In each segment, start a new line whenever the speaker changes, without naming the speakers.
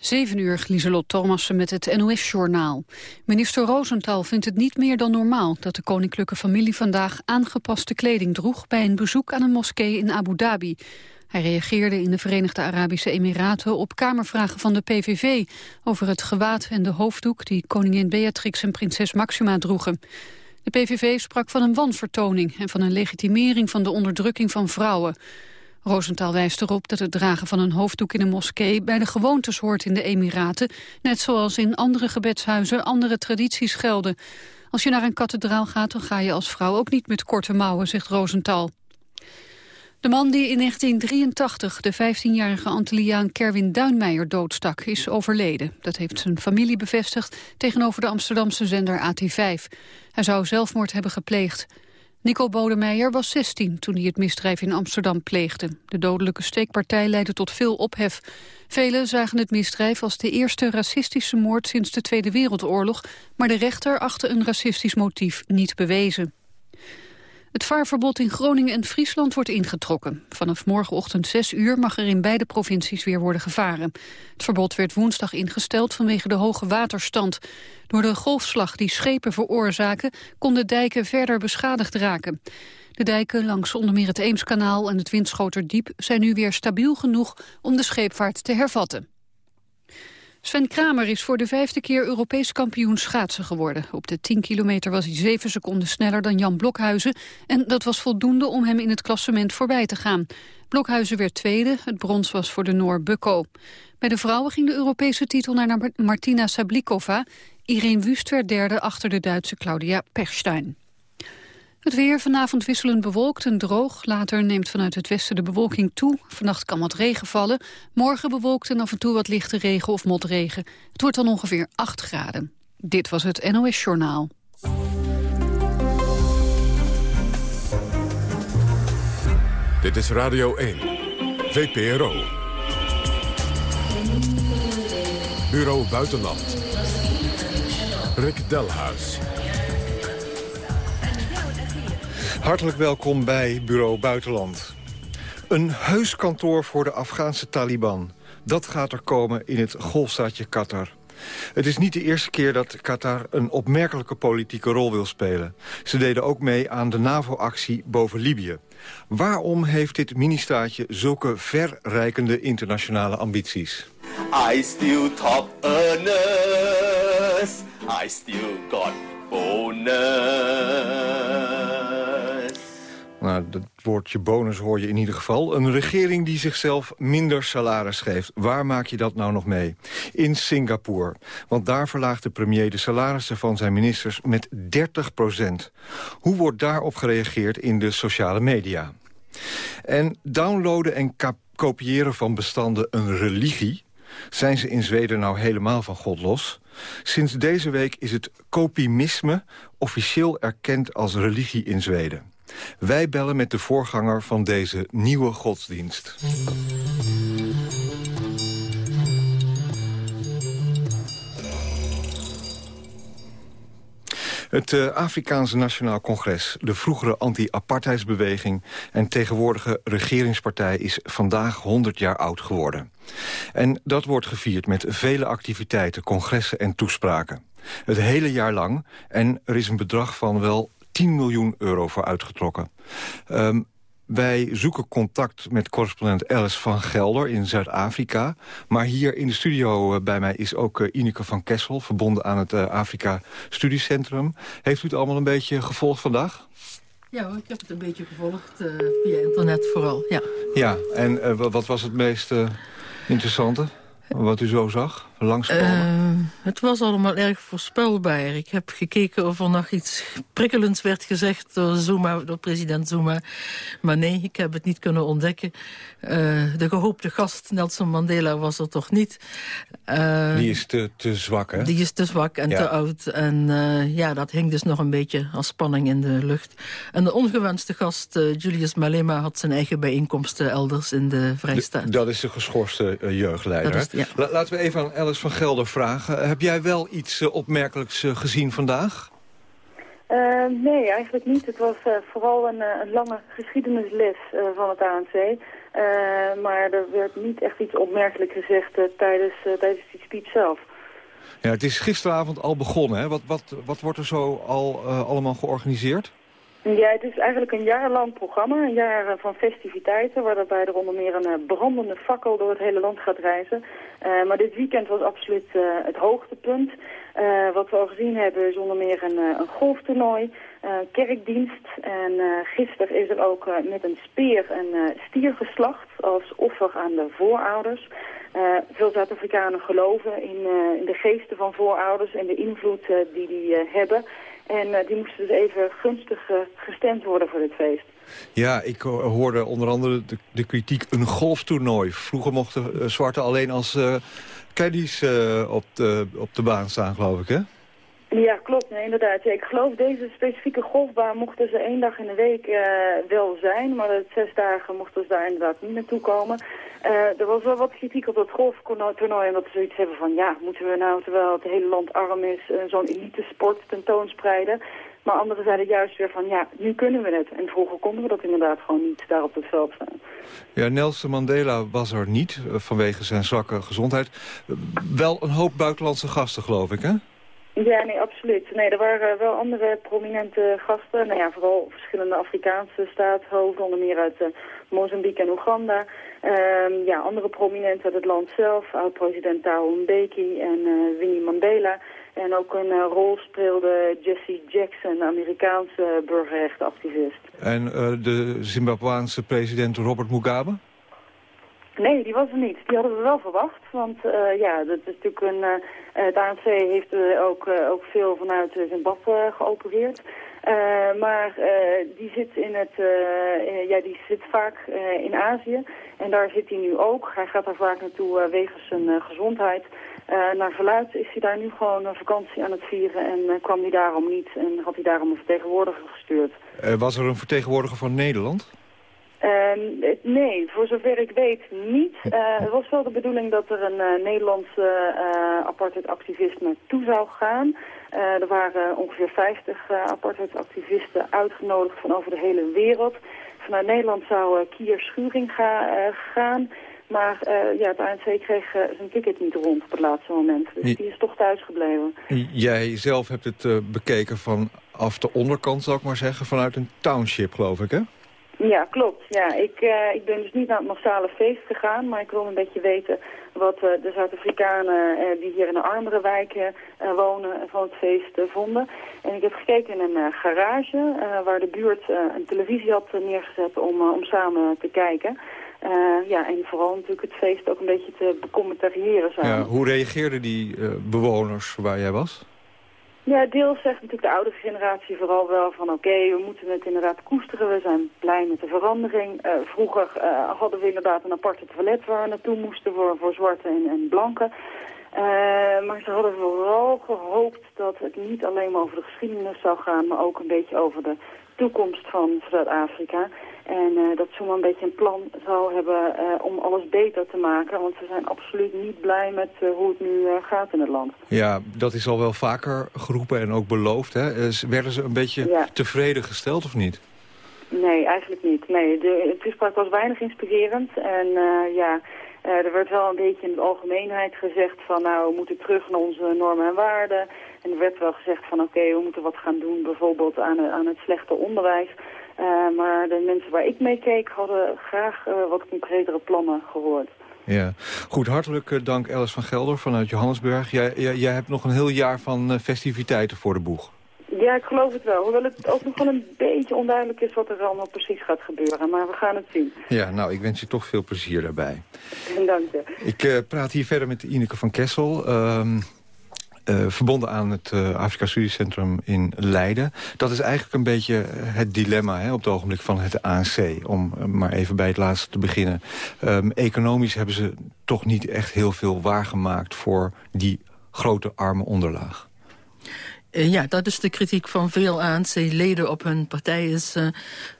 7 uur, Lieselot Thomassen met het NOS-journaal. Minister Rosenthal vindt het niet meer dan normaal... dat de koninklijke familie vandaag aangepaste kleding droeg... bij een bezoek aan een moskee in Abu Dhabi. Hij reageerde in de Verenigde Arabische Emiraten... op kamervragen van de PVV... over het gewaad en de hoofddoek... die koningin Beatrix en prinses Maxima droegen. De PVV sprak van een wanvertoning... en van een legitimering van de onderdrukking van vrouwen... Rosenthal wijst erop dat het dragen van een hoofddoek in een moskee bij de gewoontes hoort in de Emiraten, net zoals in andere gebedshuizen andere tradities gelden. Als je naar een kathedraal gaat, dan ga je als vrouw ook niet met korte mouwen, zegt Rosenthal. De man die in 1983 de 15-jarige Antilliaan Kerwin Duinmeijer doodstak is overleden. Dat heeft zijn familie bevestigd tegenover de Amsterdamse zender AT5. Hij zou zelfmoord hebben gepleegd. Nico Bodemeijer was 16 toen hij het misdrijf in Amsterdam pleegde. De dodelijke steekpartij leidde tot veel ophef. Velen zagen het misdrijf als de eerste racistische moord sinds de Tweede Wereldoorlog, maar de rechter achtte een racistisch motief niet bewezen. Het vaarverbod in Groningen en Friesland wordt ingetrokken. Vanaf morgenochtend 6 uur mag er in beide provincies weer worden gevaren. Het verbod werd woensdag ingesteld vanwege de hoge waterstand. Door de golfslag die schepen veroorzaken... konden dijken verder beschadigd raken. De dijken langs onder meer het Eemskanaal en het Winschoterdiep... zijn nu weer stabiel genoeg om de scheepvaart te hervatten. Sven Kramer is voor de vijfde keer Europees kampioen schaatsen geworden. Op de 10 kilometer was hij zeven seconden sneller dan Jan Blokhuizen... en dat was voldoende om hem in het klassement voorbij te gaan. Blokhuizen werd tweede, het brons was voor de Noor Bukko. Bij de vrouwen ging de Europese titel naar Martina Sablikova. Irene Wust werd derde achter de Duitse Claudia Pechstein. Het weer vanavond wisselend bewolkt en droog. Later neemt vanuit het westen de bewolking toe. Vannacht kan wat regen vallen. Morgen bewolkt en af en toe wat lichte regen of motregen. Het wordt dan ongeveer 8 graden. Dit was het NOS Journaal.
Dit is Radio 1. VPRO. Bureau Buitenland. Rick Delhuis.
Hartelijk welkom bij Bureau Buitenland. Een heus kantoor voor de Afghaanse Taliban. Dat gaat er komen in het golfstaatje Qatar. Het is niet de eerste keer dat Qatar een opmerkelijke politieke rol wil spelen. Ze deden ook mee aan de NAVO-actie boven Libië. Waarom heeft dit ministaatje zulke verrijkende internationale ambities? I still top earners. I still got bonus. Nou, dat woordje bonus hoor je in ieder geval. Een regering die zichzelf minder salaris geeft. Waar maak je dat nou nog mee? In Singapore. Want daar verlaagt de premier de salarissen van zijn ministers met 30 procent. Hoe wordt daarop gereageerd in de sociale media? En downloaden en kopiëren van bestanden een religie... Zijn ze in Zweden nou helemaal van God los? Sinds deze week is het kopimisme officieel erkend als religie in Zweden. Wij bellen met de voorganger van deze nieuwe godsdienst. Het uh, Afrikaanse Nationaal Congres, de vroegere anti-apartheidsbeweging... en tegenwoordige regeringspartij is vandaag 100 jaar oud geworden. En dat wordt gevierd met vele activiteiten, congressen en toespraken. Het hele jaar lang. En er is een bedrag van wel 10 miljoen euro voor uitgetrokken. Um, wij zoeken contact met correspondent Alice van Gelder in Zuid-Afrika. Maar hier in de studio uh, bij mij is ook uh, Ineke van Kessel... verbonden aan het uh, Afrika Studiecentrum. Heeft u het allemaal een beetje gevolgd vandaag?
Ja ik heb het een beetje gevolgd via internet vooral, ja.
Ja, en wat was het meest interessante? Wat u zo zag, langskomen? Uh,
het was allemaal erg voorspelbaar. Ik heb gekeken of er nog iets prikkelends werd gezegd door, Zuma, door president Zuma. Maar nee, ik heb het niet kunnen ontdekken. Uh, de gehoopte gast Nelson Mandela was er toch niet.
Uh, die is te, te zwak, hè?
Die is te zwak en te oud. En ja, dat hing dus nog een beetje als spanning in de lucht. En de ongewenste gast, Julius Malema, had zijn eigen bijeenkomsten elders in de Vrijstaat.
Dat is de geschorste jeugdleider. Laten we even aan Alice van Gelder vragen. Heb jij wel iets uh, opmerkelijks uh, gezien vandaag?
Uh, nee, eigenlijk niet. Het was vooral een, een, lange geschiedenisles van het ANC. maar er werd niet echt iets opmerkelijk gezegd tijdens, tijdens die speech zelf.
Ja, het is gisteravond al begonnen. Hè? Wat, wat, wat wordt er zo al allemaal georganiseerd?
Ja, het is eigenlijk een jaarlang programma, een jaar eh, van festiviteiten... waarbij er onder meer een eh, brandende fakkel door het hele land gaat reizen. Uh, maar dit weekend was absoluut uh, het hoogtepunt. Wat we al gezien hebben is onder meer een, een golftoernooi, kerkdienst. En gisteren is er ook met een speer een stier geslacht als offer aan de voorouders. veel Zuid-Afrikanen geloven in, in, de geesten van voorouders en de invloed die die hebben... En uh, die moesten dus even gunstig uh, gestemd worden voor dit feest.
Ja, ik hoorde onder andere de, kritiek een golftoernooi. Vroeger mochten zwarte alleen als caddies op, de, op de baan staan, geloof ik, hè?
Ja, klopt. Nee, inderdaad. Ik geloof deze specifieke golfbaan mochten ze één dag in de week uh, wel zijn. Maar de zes dagen mochten ze daar inderdaad niet naartoe komen. Uh, er was wel wat kritiek op dat golftoernooi. Omdat ze zoiets hebben van, ja, moeten we nou, terwijl het hele land arm is, uh, zo'n elite sport tentoonspreiden. Maar anderen zeiden juist weer van, ja, nu kunnen we het. En vroeger konden we dat inderdaad gewoon niet daar op het veld staan.
Ja, Nelson Mandela was er niet vanwege zijn zwakke gezondheid. Wel een hoop buitenlandse gasten, geloof ik, hè?
Ja, nee, absoluut. Nee, er waren wel andere prominente gasten. Nou ja, vooral verschillende Afrikaanse staatshoofden, onder meer uit uh, Mozambique en Oeganda. Um, ja, andere prominenten uit het land zelf, oud-president Thabo Mbeki en uh, Winnie Mandela. En ook een rol speelde Jesse Jackson, Amerikaanse burgerrechtenactivist.
En de Zimbabwaanse president Robert Mugabe?
Nee, die was er niet. Die hadden we wel verwacht. Want uh, ja, dat is natuurlijk een... Uh, het ANC heeft ook, ook veel vanuit Zimbabwe geopereerd. maar die zit in het... ja, die zit vaak in Azië. En daar zit hij nu ook. Hij gaat daar vaak naartoe wegens zijn gezondheid. naar verluid is hij daar nu gewoon een vakantie aan het vieren. En kwam hij daarom niet. En had hij daarom een vertegenwoordiger gestuurd.
was er een vertegenwoordiger van Nederland?
Uh, nee, voor zover ik weet niet. Uh, het was wel de bedoeling dat er een uh, Nederlandse uh, apartheidactivist naartoe zou gaan. er waren ongeveer 50 apartheidactivisten uitgenodigd van over de hele wereld. Vanuit Nederland zou Kier Schuring ga, gaan. Maar ja, het ANC kreeg zijn ticket niet rond op het laatste moment. Dus die is toch thuis gebleven.
Jij zelf hebt het bekeken vanaf de onderkant, zou ik maar zeggen. Vanuit een township, geloof ik, hè?
Ja, klopt. Ja, ik, uh, ik ben dus niet naar het massale feest gegaan, maar ik wil een beetje weten wat uh, de Zuid-Afrikanen uh, die hier in de armere wijken wonen van het feest vonden. En ik heb gekeken in een garage waar de buurt een televisie had neergezet om, om samen te kijken. ja, en vooral natuurlijk het feest ook een beetje te becommentariëren samen.
Ja, hoe reageerden die bewoners waar jij was?
Ja, deels zegt natuurlijk de oudere generatie vooral wel van oké, we moeten het inderdaad koesteren. We zijn blij met de verandering. Uh, vroeger uh, hadden we inderdaad een aparte toilet waar we naartoe moesten voor, voor zwarte en, en blanke. Uh, maar ze hadden vooral gehoopt dat het niet alleen maar over de geschiedenis zou gaan, maar ook een beetje over de toekomst van Zuid-Afrika. En uh, dat Zuma een beetje een plan zou hebben uh, om alles beter te maken. Want ze zijn absoluut niet blij met uh, hoe het nu gaat in het land.
Ja, dat is al wel vaker geroepen en ook beloofd. Hè? werden ze een beetje ja. tevreden gesteld of niet?
Nee, eigenlijk niet. Nee, de toespraak was weinig inspirerend. En ja, er werd wel een beetje in de algemeenheid gezegd van... nou, we moeten terug naar onze normen en waarden. En er werd wel gezegd van oké, okay, we moeten wat gaan doen bijvoorbeeld aan, aan het slechte onderwijs... Uh, maar de mensen waar ik mee keek hadden graag uh, wat concretere plannen gehoord.
Ja, goed. Hartelijk uh, dank Alice van Gelder vanuit Johannesburg. Jij, jij, jij hebt nog een heel jaar van festiviteiten voor de boeg.
Ja, ik geloof het wel. Hoewel het ook nog wel een beetje onduidelijk is wat er allemaal precies gaat gebeuren. Maar we gaan het zien.
Ja, nou, ik wens je toch veel plezier daarbij.
Dank je.
Ik praat hier verder met Ineke van Kessel. Ehm, uh, verbonden aan het uh, Afrika Studiecentrum in Leiden. Dat is eigenlijk een beetje het dilemma hè, op het ogenblik van het ANC. Om uh, maar even bij het laatste te beginnen. Um, economisch hebben ze toch niet echt heel veel waargemaakt... voor die grote arme onderlaag.
Ja, dat is de kritiek van veel ANC-leden op hun partij. Is, uh,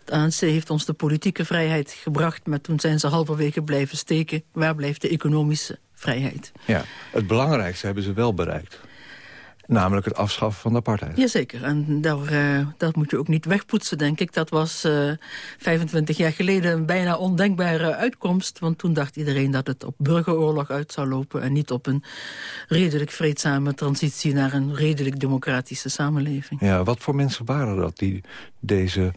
het ANC heeft ons de politieke vrijheid gebracht... maar toen zijn ze halverwege blijven steken. Waar blijft de economische vrijheid?
Ja, het belangrijkste hebben ze wel bereikt. Namelijk het afschaffen van de apartheid.
Jazeker, en daar, uh, dat moet je ook niet wegpoetsen, denk ik. Dat was uh, 25 jaar geleden een bijna ondenkbare uitkomst. Want toen dacht iedereen dat het op burgeroorlog uit zou lopen... en niet op een redelijk vreedzame transitie naar een redelijk democratische samenleving.
Ja, wat voor mensen waren dat die deze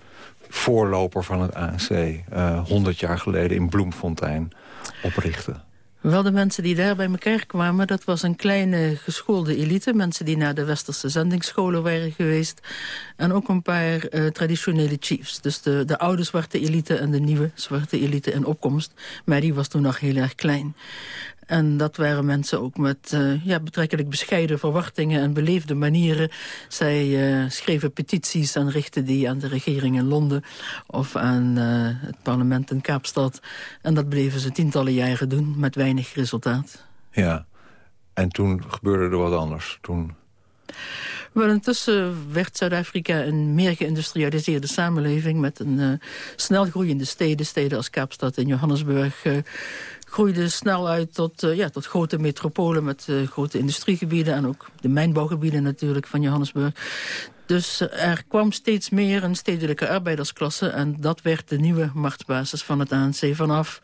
voorloper van het ANC... Uh, 100 jaar geleden in Bloemfontein oprichten?
Wel de mensen die daar bij elkaar kwamen, dat was een kleine geschoolde elite. Mensen die naar de westerse zendingsscholen waren geweest. En ook een paar uh, traditionele chiefs. Dus de, de oude zwarte elite en de nieuwe zwarte elite in opkomst. Maar die was toen nog heel erg klein. En dat waren mensen ook met uh, ja, betrekkelijk bescheiden verwachtingen en beleefde manieren. Zij uh, schreven petities en richtten die aan de regering in Londen of aan uh, het parlement in Kaapstad. En dat bleven ze tientallen jaren doen met weinig resultaat.
Ja, en toen gebeurde er wat anders. Toen...
Wel, intussen werd Zuid-Afrika een meer geïndustrialiseerde samenleving... met een uh, snel groeiende steden, steden als Kaapstad en Johannesburg... Uh, groeide snel uit tot, uh, ja, tot grote metropolen met uh, grote industriegebieden... en ook de mijnbouwgebieden natuurlijk van Johannesburg. Dus uh, er kwam steeds meer een stedelijke arbeidersklasse... en dat werd de nieuwe machtsbasis van het ANC vanaf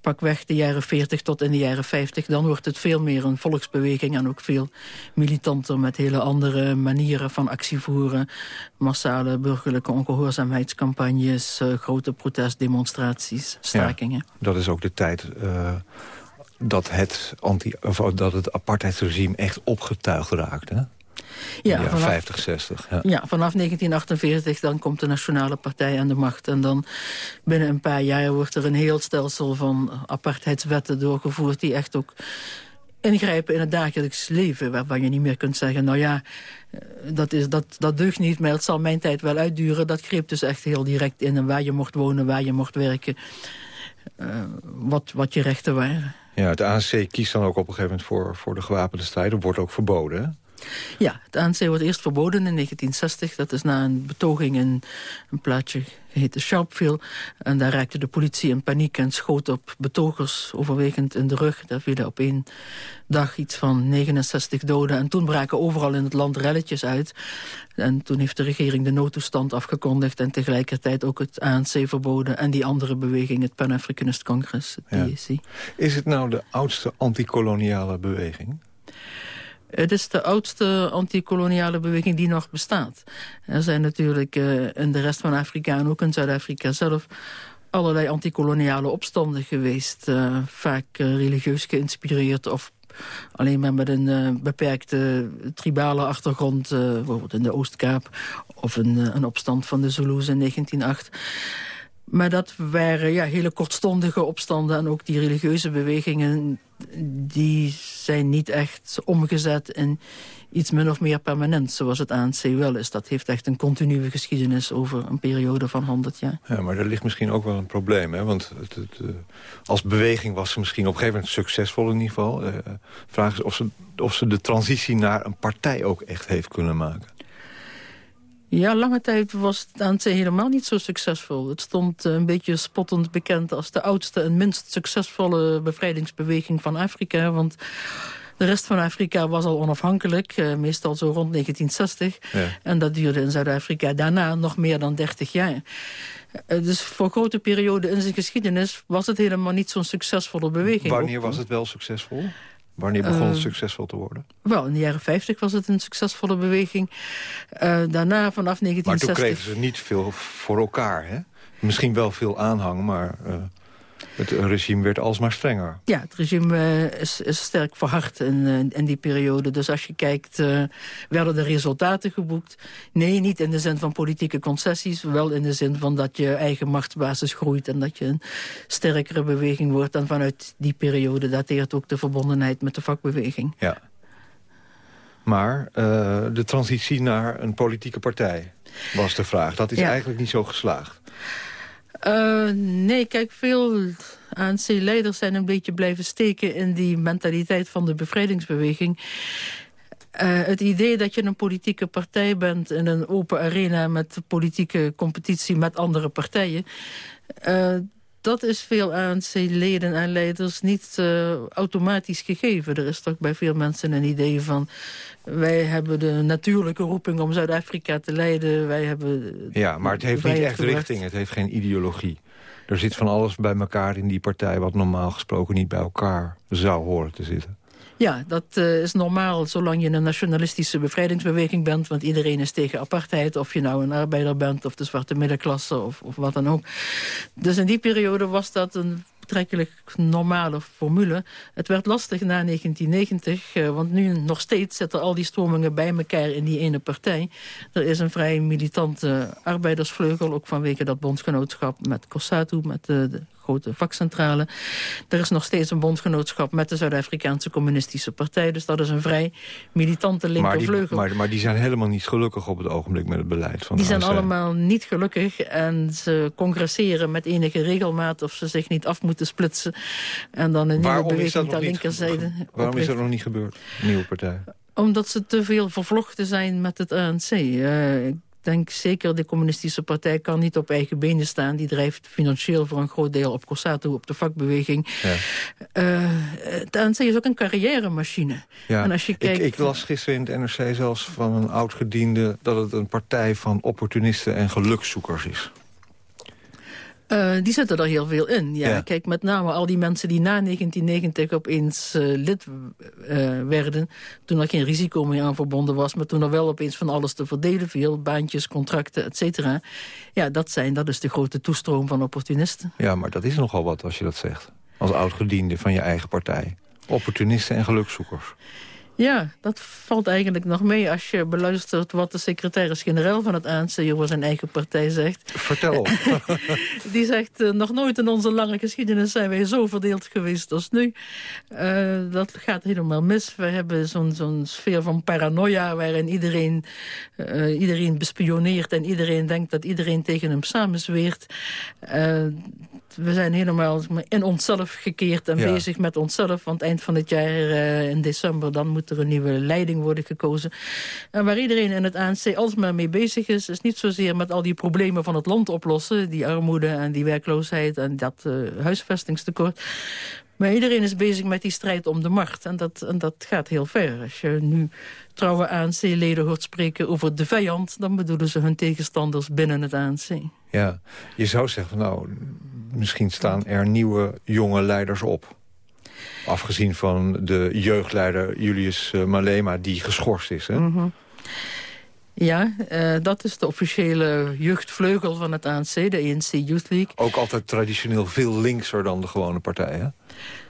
pakweg de jaren 40 tot in de jaren 50. Dan wordt het veel meer een volksbeweging en ook veel militanter... met hele andere manieren van actie voeren. Massale burgerlijke ongehoorzaamheidscampagnes... Uh, grote protestdemonstraties, stakingen.
Ja, dat is ook de tijd... Uh, dat het, anti, of dat het apartheidsregime echt opgetuigd raakte. Ja, vanaf, 50, 60. Ja.
ja. vanaf 1948 dan komt de Nationale Partij aan de macht. En dan binnen een paar jaar wordt er een heel stelsel van apartheidswetten doorgevoerd... die echt ook ingrijpen in het dagelijks leven. Waarvan je niet meer kunt zeggen, nou ja, eh, dat, is, dat, dat deugt niet, maar het zal mijn tijd wel uitduren. Dat greep dus echt heel direct in en waar je mocht wonen, waar je mocht werken. Uh, wat, wat je rechten waren.
Ja, het ANC kiest dan ook op een gegeven moment voor, voor de gewapende strijd. Dat wordt ook verboden, hè?
Ja, het ANC wordt eerst verboden in 1960. Dat is na een betoging in een plaatsje geheten Sharpeville. En daar raakte de politie in paniek en schoot op betogers overwegend in de rug. Daar vielen op één dag iets van 69 doden. En toen braken overal in het land relletjes uit. En toen heeft de regering de noodtoestand afgekondigd... en tegelijkertijd ook het ANC verboden... en die andere beweging, het Pan-Africanist Congress, het PAC.
Is het nou de oudste antikoloniale beweging?
Het is de oudste antikoloniale beweging die nog bestaat. Er zijn natuurlijk in de rest van Afrika en ook in Zuid-Afrika zelf allerlei antikoloniale opstanden geweest. Uh, vaak uh, religieus geïnspireerd of alleen maar met een beperkte tribale achtergrond. bijvoorbeeld in de Oostkaap of een, een opstand van de Zulus in 1908. Maar dat waren ja, hele kortstondige opstanden. En ook die religieuze bewegingen... die zijn niet echt omgezet in iets min of meer permanent... zoals het ANC wel is. Dat heeft echt een continue geschiedenis over een periode van 100 jaar.
Ja, maar er ligt misschien ook wel een probleem. Hè? Want het, uh, als beweging was ze misschien op een gegeven moment succesvol in ieder geval. Uh, vraag is of ze, of ze de transitie naar een partij ook echt heeft kunnen maken.
Ja, lange tijd was het ANC helemaal niet zo succesvol. Het stond een beetje spottend bekend als de oudste en minst succesvolle bevrijdingsbeweging van Afrika. Want de rest van Afrika was al onafhankelijk, eh, meestal zo rond 1960. Ja. En dat duurde in Zuid-Afrika daarna nog meer dan 30 jaar. Uh, dus voor grote perioden in zijn geschiedenis was het helemaal niet zo'n succesvolle beweging.
Wanneer was het wel succesvol? Wanneer begon het uh, succesvol te worden?
Wel, in de jaren 50 was het een succesvolle beweging. Uh, daarna, vanaf 1960... Maar
toen kregen ze niet veel voor elkaar, hè? Misschien wel veel aanhang, maar... Het regime werd alsmaar strenger.
Ja, het regime uh, is, is, sterk verhard in, uh, in, die periode. Dus als je kijkt, uh, werden er resultaten geboekt? Nee, niet in de zin van politieke concessies. Wel in de zin van dat je eigen machtsbasis groeit... en dat je een sterkere beweging wordt. En vanuit die periode dateert ook de verbondenheid met de vakbeweging.
Ja. Maar de transitie naar een politieke partij was de vraag. Dat is ja. eigenlijk niet zo geslaagd.
Uh, nee, kijk, veel ANC-leiders zijn een beetje blijven steken... in die mentaliteit van de bevrijdingsbeweging. Uh, het idee dat je een politieke partij bent in een open arena... met politieke competitie met andere partijen... Uh, dat is veel ANC-leden en leiders niet uh, automatisch gegeven. Er is toch bij veel mensen een idee van... wij hebben de natuurlijke roeping om Zuid-Afrika te leiden. Wij hebben
ja, maar het heeft niet echt richting. Het heeft geen ideologie. Er zit van alles bij elkaar in die partij... wat normaal gesproken niet bij elkaar zou horen te zitten.
Ja, dat uh, is normaal zolang je een nationalistische bevrijdingsbeweging bent. Want iedereen is tegen apartheid. Of je nou een arbeider bent of de zwarte middenklasse of, of wat dan ook. Dus in die periode was dat een betrekkelijk normale formule. Het werd lastig na 1990, uh, want nu nog steeds zitten al die stromingen bij elkaar in die ene partij. Er is een vrij militante arbeidersvleugel, ook vanwege dat bondgenootschap met COSATU, met de grote vakcentrale. Er is nog steeds een bondgenootschap met de Zuid-Afrikaanse Communistische Partij. Dus dat is een vrij militante linkervleugel.
Maar, maar, maar, die zijn helemaal niet gelukkig op het ogenblik met het beleid van
Die zijn allemaal niet gelukkig en ze congresseren met enige regelmaat... of ze zich niet af moeten splitsen. En dan een nieuwe beweging ter linkerzijde.
Waarom is dat nog niet gebeurd, nieuwe partij?
Omdat ze te veel vervlochten zijn met het ANC. Uh, eh, denk zeker, de communistische partij kan niet op eigen benen staan. Die drijft financieel voor een groot deel op Cosato, op de vakbeweging. Ja. Uh, het ANC is ook een carrièremachine.
Ja. En als je kijkt... ik, ik las gisteren in het NRC zelfs van een oud-gediende... dat het een partij van opportunisten en gelukszoekers is.
Uh, die zitten er heel veel in. Ja. Kijk, met name al die mensen die na 1990 opeens uh, lid uh, werden... toen er geen risico meer aan verbonden was... maar toen er wel opeens van alles te verdelen viel... baantjes, contracten, et cetera. Ja, dat, zijn, dat is de grote toestroom van opportunisten.
Ja, maar dat is nogal wat als je dat zegt. Als oud-gediende van je eigen partij. Opportunisten en gelukzoekers.
Ja, dat valt eigenlijk nog mee als je beluistert wat de secretaris-generaal van het ANC over zijn eigen partij zegt.
Vertel.
Die zegt, uh, nog nooit in onze lange geschiedenis zijn wij zo verdeeld geweest als nu. Uh, dat gaat helemaal mis. We hebben zo'n zo'n sfeer van paranoia waarin iedereen, uh, iedereen bespioneert en iedereen denkt dat iedereen tegen hem samenzweert we zijn helemaal in onszelf gekeerd en bezig met onszelf. Want eind van het jaar, in december, dan moet er een nieuwe leiding worden gekozen. En waar iedereen in het ANC alsmaar mee bezig is... is niet zozeer met al die problemen van het land oplossen. Die armoede en die werkloosheid en dat uh, huisvestingstekort. Maar iedereen is bezig met die strijd om de macht. En dat, en dat gaat heel ver. Als je nu trouwe ANC-leden hoort spreken over de vijand... dan bedoelen ze hun tegenstanders binnen het ANC.
Ja, je zou zeggen, nou, misschien staan er nieuwe jonge leiders op. Afgezien van de jeugdleider Julius eh, Malema, die geschorst is. Hè? Mhm.
Ja, uh, dat is de officiële jeugdvleugel van het ANC, de ANC Youth League.
Ook altijd traditioneel veel linkser dan de gewone partij, hè?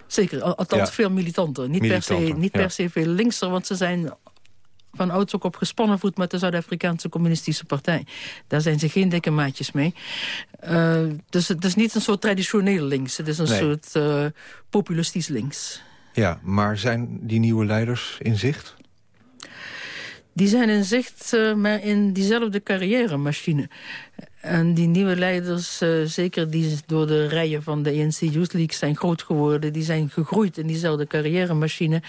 Zeker, althans veel militanter. Niet, per se, niet per se veel linkser, want ze zijn van ouds ook op gespannen voet met de Zuid-Afrikaanse communistische partij. Daar zijn ze geen dikke maatjes mee. Uh, dus het is niet een soort traditioneel links. Het is een soort uh, populistisch links.
Ja, maar zijn die nieuwe leiders in zicht?
Die zijn in zicht, uh, maar in diezelfde carrière-machine. En die nieuwe leiders, uh, zeker die door de rijen van de ANC Youth League zijn groot geworden... die zijn gegroeid in diezelfde carrière-machine.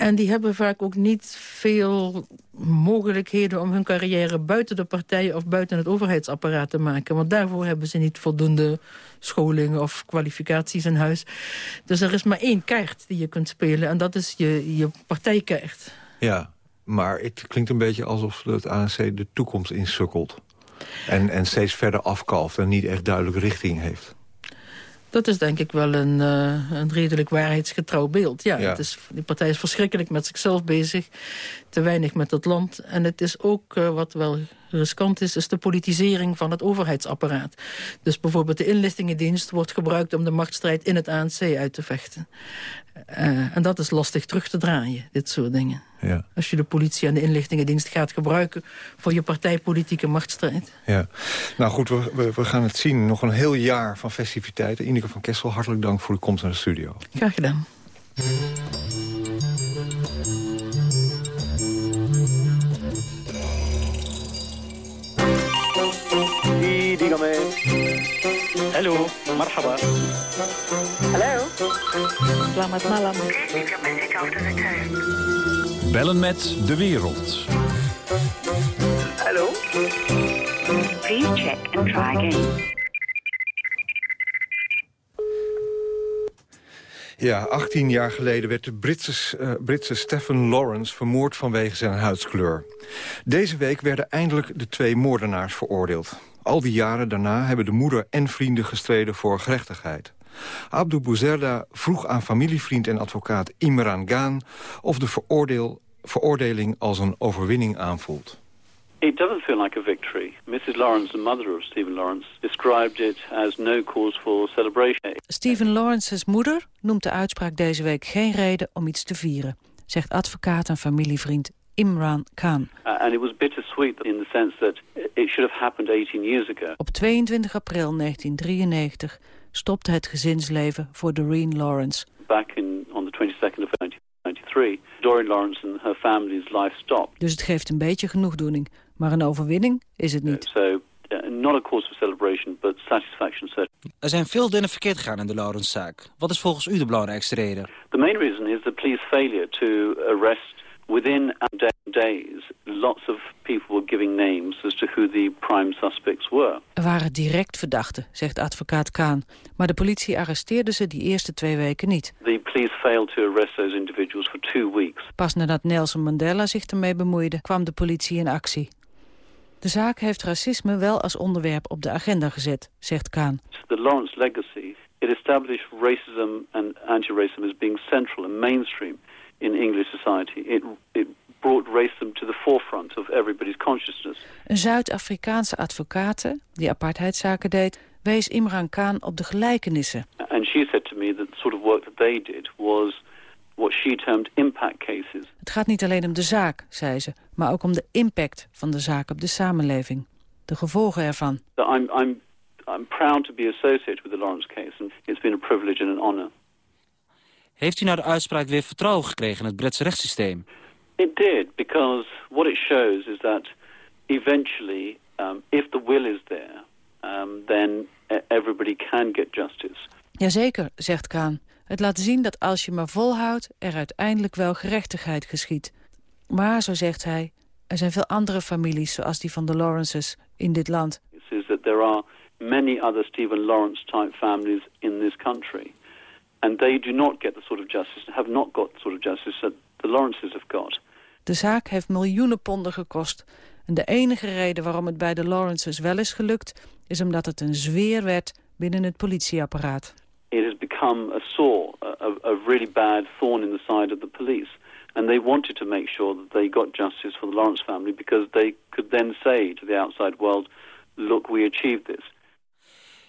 En die hebben vaak ook niet veel mogelijkheden om hun carrière buiten de partij of buiten het overheidsapparaat te maken. Want daarvoor hebben ze niet voldoende scholing of kwalificaties in huis. Dus er is maar één kaart die je kunt spelen en dat is je, je partijkaart.
Ja, maar het klinkt een beetje alsof het ANC de toekomst insukkelt. En, en steeds verder afkalft en niet echt duidelijk richting heeft.
Dat is denk ik wel een, uh, een redelijk waarheidsgetrouw beeld. Ja, Het is, die partij is verschrikkelijk met zichzelf bezig. Te weinig met het land. En het is ook, uh, wat wel riskant is, is de politisering van het overheidsapparaat. Dus bijvoorbeeld de inlichtingendienst wordt gebruikt om de machtsstrijd in het ANC uit te vechten. Uh, en dat is lastig terug te draaien, dit soort dingen. Ja. Als je de politie en de inlichtingendienst gaat gebruiken... voor je partijpolitieke machtsstrijd.
Ja. Nou goed, we, we, gaan het zien. Nog een heel jaar van festiviteiten. Ineke van Kessel, hartelijk dank voor de komst naar de studio.
Graag gedaan.
Hallo, marhaba.
Hallo. Selamat malam.
Bellen met de wereld.
Hallo. Please check and try again.
Ja, 18 jaar geleden werd de Britse, uh, Britse Stephen Lawrence vermoord vanwege zijn huidskleur. Deze week werden eindelijk de twee moordenaars veroordeeld. Al die jaren daarna hebben de moeder en vrienden gestreden voor gerechtigheid. Abdou Bouzerda vroeg aan familievriend en advocaat Imran Gaan... of de veroordeel, veroordeling als een overwinning aanvoelt.
It doesn't feel like a victory. Mrs. Lawrence, the mother of Stephen Lawrence, described it as no cause for celebration.
Stephen Lawrence's moeder noemt de uitspraak deze week geen reden om iets te vieren, zegt advocaat en familievriend Imran Khan.
Uh, and it was bittersweet in the sense that it should have happened 18 years ago.
Op 22 april 1993 stopte het gezinsleven voor Doreen Lawrence.
Back in on the 22nd of 1993, Doreen Lawrence and her family's life stopped.
Dus het geeft een beetje genoegdoening. Maar een overwinning is het niet.
So, uh, not a cause for celebration, but satisfaction certainly.
Er zijn veel dingen verkeerd gegaan in de Lawrence-zaak. Wat is volgens u de belangrijkste reden?
The main reason is the police failure to arrest within days, lots of people were giving names as to who the prime suspects were.
Er waren direct verdachten, zegt advocaat Kaan. Maar de politie arresteerde ze die eerste twee weken niet.
The police failed to arrest those individuals for two weeks.
Pas nadat Nelson Mandela zich ermee bemoeide, kwam de politie in actie. De zaak heeft racisme wel als onderwerp op de agenda gezet, zegt Kaan.
The Lawrence legacy, it established racism and anti-racism as being central and mainstream in English society. It, it brought racism to the forefront of everybody's consciousness.
Een Zuid-Afrikaanse advocate, die apartheidszaken deed, wees Imran Khan op de gelijkenissen.
And she said to me that the sort of work that they did was what she termed impact cases.
Het gaat niet alleen om de zaak, zei ze, maar ook om de impact van de zaak op de samenleving. De gevolgen ervan.
I'm, I'm, I'm proud to be associated with the Lawrence case and it's been a privilege and an honor.
Heeft u nou de uitspraak weer vertrouwen gekregen in het Britse rechtssysteem?
It did, because what it shows is that eventually, um, if the will is there, um, then everybody can get justice.
Jazeker, zegt Kaan. Het laat zien dat als je maar volhoudt, er uiteindelijk wel gerechtigheid geschiet. Maar, zo zegt hij, er zijn veel andere families zoals die van de Lawrences in dit land.
Is that there are many other Stephen Lawrence type families in this country. And they do not get the sort of justice, have not got the sort of justice that the Lawrences have got.
De zaak heeft miljoenen ponden gekost. En de enige reden waarom het bij de Lawrences wel is gelukt... is omdat het een zweer werd binnen het politieapparaat.
It has become a sore, a, a really bad thorn in the side of the police. And they wanted to make sure that they got justice for the Lawrence family... because they could then say to the outside world, look, we achieved this.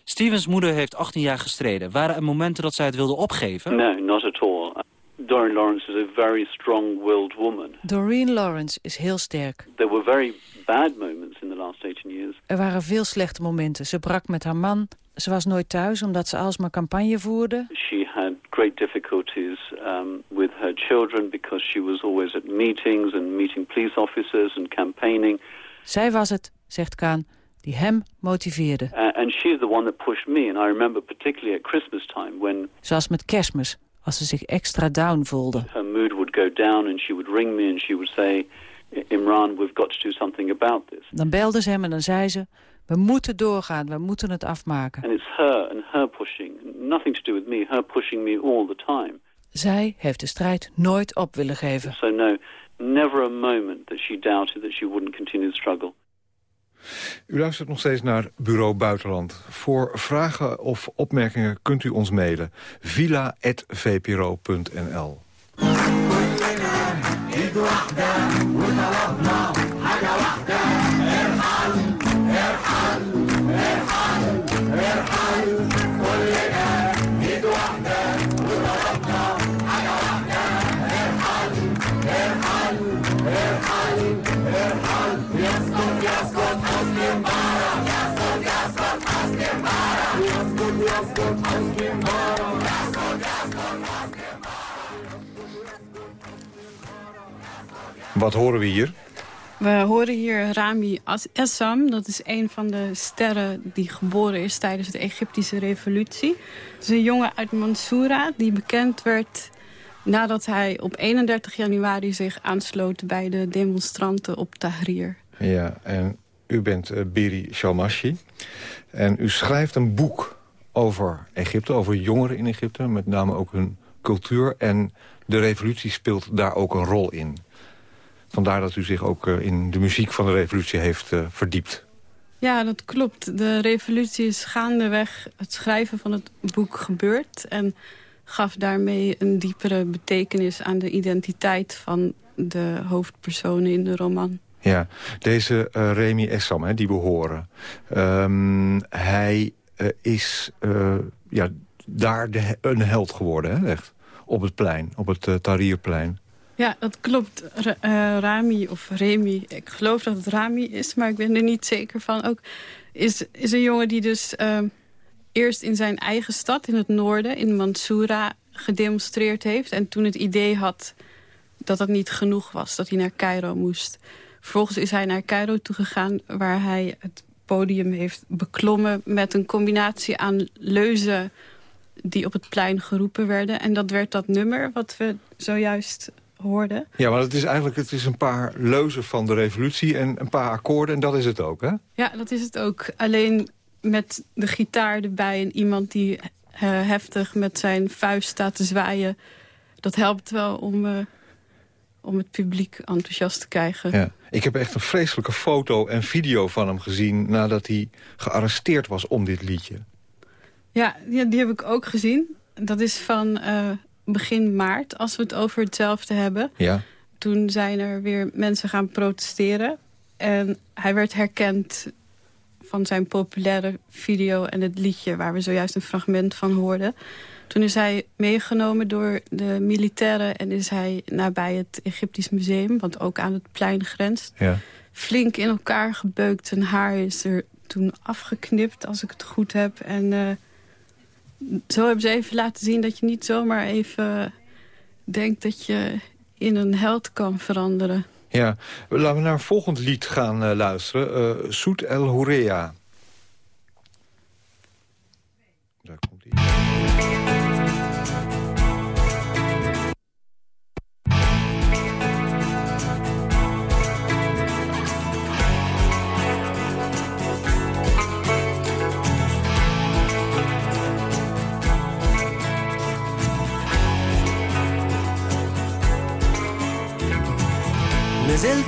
Stevens moeder heeft 18 jaar gestreden. Waren er momenten dat zij het wilde opgeven?
No, not at all. Doreen Lawrence is a very strong-willed woman.
Doreen Lawrence is heel sterk.
There were very bad moments in the last 18 years.
Er waren veel slechte momenten. Ze brak met haar man. Ze was nooit thuis omdat ze alsmaar campagne voerde.
She had great difficulties um, with her children because she was always at meetings and meeting police officers and campaigning.
Zij was het, zegt Kaan, die hem motiveerde.
Uh, and she's the one that pushed me. And I remember particularly at Christmas time when...
Zoals met kerstmis, als ze zich extra down voelde.
Her mood would go down and she would ring me and she would say... Imran, we've got to do something about this.
Dan belde ze hem en dan zei ze... We moeten doorgaan, we moeten het afmaken.
And it's her and her pushing. Nothing to do with me, her pushing me all the time.
Zij heeft de strijd nooit op willen geven.
So no, never a moment that she doubted that she wouldn't continue the struggle.
U luistert nog steeds naar Bureau Buitenland. Voor vragen of opmerkingen kunt u ons mailen. villa.vpro.nl Wat horen we hier?
We horen hier Rami Essam. Dat is een van de sterren die geboren is tijdens de Egyptische revolutie. Het is een jongen uit Mansoura die bekend werd nadat hij op 31 januari zich aansloot bij de demonstranten op Tahrir.
Ja, en u bent uh, Biri Shalmashi. En u schrijft een boek over Egypte, over jongeren in Egypte. Met name ook hun cultuur. En de revolutie speelt daar ook een rol in. Vandaar dat u zich ook eh, in de muziek van de revolutie heeft uh, verdiept.
Ja, dat klopt. De revolutie is gaandeweg het schrijven van het boek gebeurd. En gaf daarmee een diepere betekenis aan de identiteit van de hoofdpersonen in de roman.
Ja, deze uh, Remy Essam, hè, die we horen. Um, hij uh, is uh, ja, daar de, een held geworden, hè, echt. Op het plein, op het Tahrirplein.
Ja, dat klopt. R Rami of Remy, ik geloof dat het Rami is... maar ik ben er niet zeker van. Ook is, is een jongen die dus ehm, eerst in zijn eigen stad, in het noorden... in Mansoura, gedemonstreerd heeft. En toen het idee had dat dat niet genoeg was, dat hij naar Cairo moest. Vervolgens is hij naar Cairo toegegaan... waar hij het podium heeft beklommen met een combinatie aan leuzen die op het plein geroepen werden. En dat werd dat nummer wat we zojuist hoorden.
Ja, maar het is eigenlijk het is een paar leuzen van de revolutie en een paar akkoorden. En dat is het ook, hè?
Ja, dat is het ook. Alleen met de gitaar erbij en iemand die uh, heftig met zijn vuist staat te zwaaien. Dat helpt wel om, uh, om het publiek enthousiast te krijgen.
Ja. Ik heb echt een vreselijke foto en video van hem gezien... nadat hij gearresteerd was om dit liedje.
Ja, die, die heb ik ook gezien. Dat is van uh, begin maart, als we het over hetzelfde hebben.
Ja.
Toen zijn er weer mensen gaan protesteren. En hij werd herkend van zijn populaire video en het liedje... waar we zojuist een fragment van hoorden. Toen is hij meegenomen door de militairen... en is hij nabij het Egyptisch Museum, wat ook aan het plein grenst...
Ja.
flink in elkaar gebeukt. Zijn haar is er toen afgeknipt, als ik het goed heb. En uh, zo hebben ze even laten zien dat je niet zomaar even denkt... dat je in een held kan veranderen.
Ja, laten we naar een volgend lied gaan uh, luisteren. Uh, Soet El Hourea. Daar komt hij.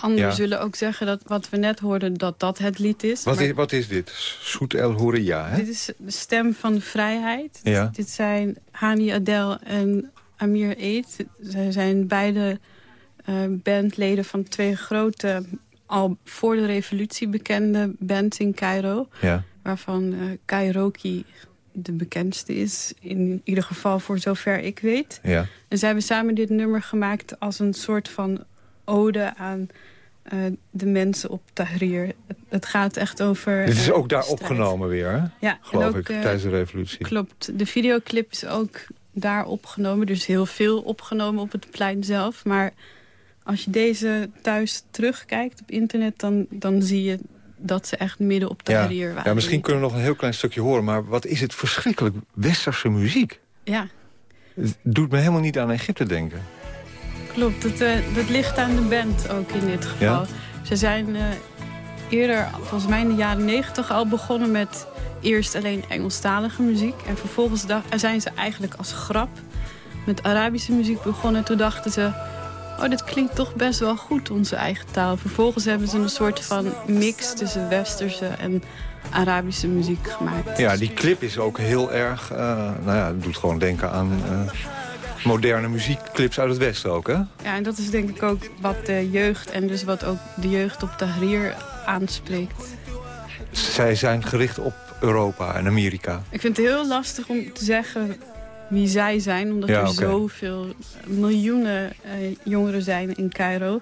Anderen ja. zullen ook zeggen dat wat we net hoorden, dat dat het lied is.
Wat, is, wat is dit? Soet El Houria, hè?
Dit is de stem van de vrijheid.
Ja.
Dit zijn Hani Adel en Amir Eid. Zij zijn beide uh, bandleden van twee grote, al voor de revolutie bekende bands in Cairo.
Ja.
Waarvan uh, Kairoki de bekendste is. In ieder geval voor zover ik weet.
Ja.
En zij hebben samen dit nummer gemaakt als een soort van ode aan uh, de mensen op Tahrir. Het, het gaat echt over...
Dit is
uh,
ook daar opgenomen weer, hè?
Ja.
Geloof
ook,
ik,
uh,
tijdens de revolutie.
Klopt. De videoclip is ook daar opgenomen. Dus heel veel opgenomen op het plein zelf. Maar als je deze thuis terugkijkt op internet... dan, dan zie je dat ze echt midden op Tahrir
ja.
waren.
Ja, misschien kunnen we nog een heel klein stukje horen. Maar wat is het verschrikkelijk westerse muziek.
Ja.
Het doet me helemaal niet aan Egypte denken.
Klopt, dat, uh, dat ligt aan de band ook in dit geval.
Ja?
Ze zijn uh, eerder, volgens mij in de jaren negentig al begonnen met eerst alleen Engelstalige muziek. En vervolgens zijn ze eigenlijk als grap met Arabische muziek begonnen. Toen dachten ze, oh dit klinkt toch best wel goed, onze eigen taal. Vervolgens hebben ze een soort van mix tussen westerse en Arabische muziek gemaakt.
Ja, die clip is ook heel erg, uh, nou ja, doet gewoon denken aan moderne muziekclips uit het Westen ook, hè?
Ja, en dat is denk ik ook wat de jeugd en dus wat ook de jeugd op Tahrir aanspreekt.
Zij zijn gericht op Europa en Amerika.
Ik vind het heel lastig om te zeggen wie zij zijn, omdat
ja,
er
okay.
zoveel miljoenen uh, jongeren zijn in Cairo.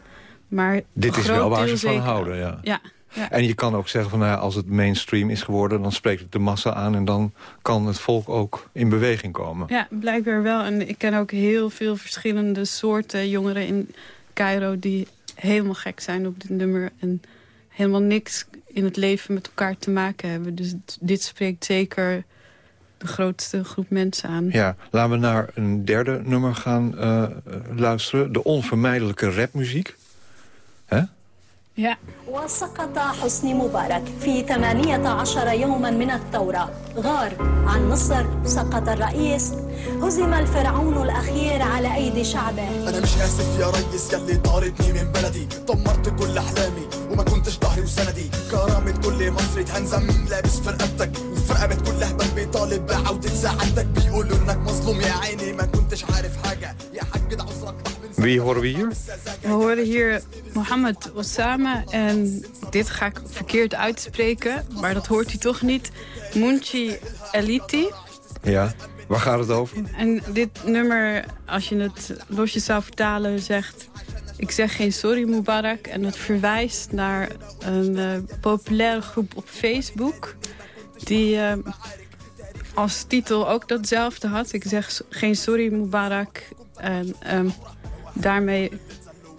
Maar
Dit is wel waar ze van houden, ja.
ja. Ja.
En je kan ook zeggen, van, nou als het mainstream is geworden... dan spreekt het de massa aan en dan kan het volk ook in beweging komen.
Ja, blijkbaar wel. En ik ken ook heel veel verschillende soorten jongeren in Cairo... die helemaal gek zijn op dit nummer. En helemaal niks in het leven met elkaar te maken hebben. Dus dit spreekt zeker de grootste groep mensen aan.
Ja, laten we naar een derde nummer gaan uh, luisteren. De onvermijdelijke rapmuziek. Hè?
وسقط حسني مبارك في 18 يوما من الثورة. غار عن مصر سقط الرئيس. هزم الفرعون الأخير على أيدي شعبه.
أنا مش آسف يا ريس يلي طاردني من بلدي. دمرت كل أحلامي وما كنتش ظهري وسندي. كرامة كل مصري تهنزم لابس وفي رقبة كل هبل بيطالب بعودة سعادتك. بيقولوا إنك مظلوم يا عيني ما كنتش عارف حاجة. يا حق عذرك
Wie horen we hier?
We horen hier Mohammed Osama en dit ga ik verkeerd uitspreken, maar dat hoort u toch niet. Munchi Eliti.
Ja, waar gaat het over?
En dit nummer, als je het losjes zou vertalen, zegt... Ik zeg geen sorry Mubarak en het verwijst naar een uh, populaire groep op Facebook... die uh, als titel ook datzelfde had. Ik zeg geen sorry Mubarak en... Um, daarmee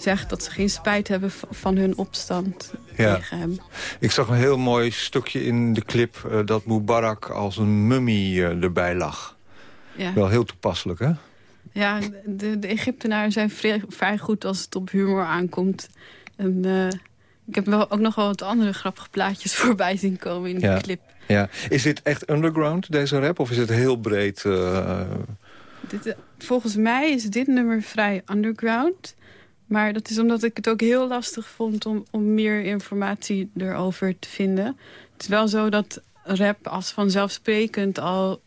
zegt dat ze geen spijt hebben van hun opstand ja. tegen hem.
Ik zag een heel mooi stukje in de clip uh, dat Mubarak als een mummie uh, erbij lag. Ja. Wel heel toepasselijk, hè?
Ja, de, de Egyptenaren zijn vrij, vrij, goed als het op humor aankomt. En, uh, ik heb wel ook nog wel wat andere grappige plaatjes voorbij zien komen in
ja.
de clip.
Ja. Is dit echt underground, deze rap? Of is het heel breed...
Dit, volgens mij is dit nummer vrij underground. Maar dat is omdat ik het ook heel lastig vond om, om meer informatie erover te vinden. Het is wel zo dat rap als vanzelfsprekend al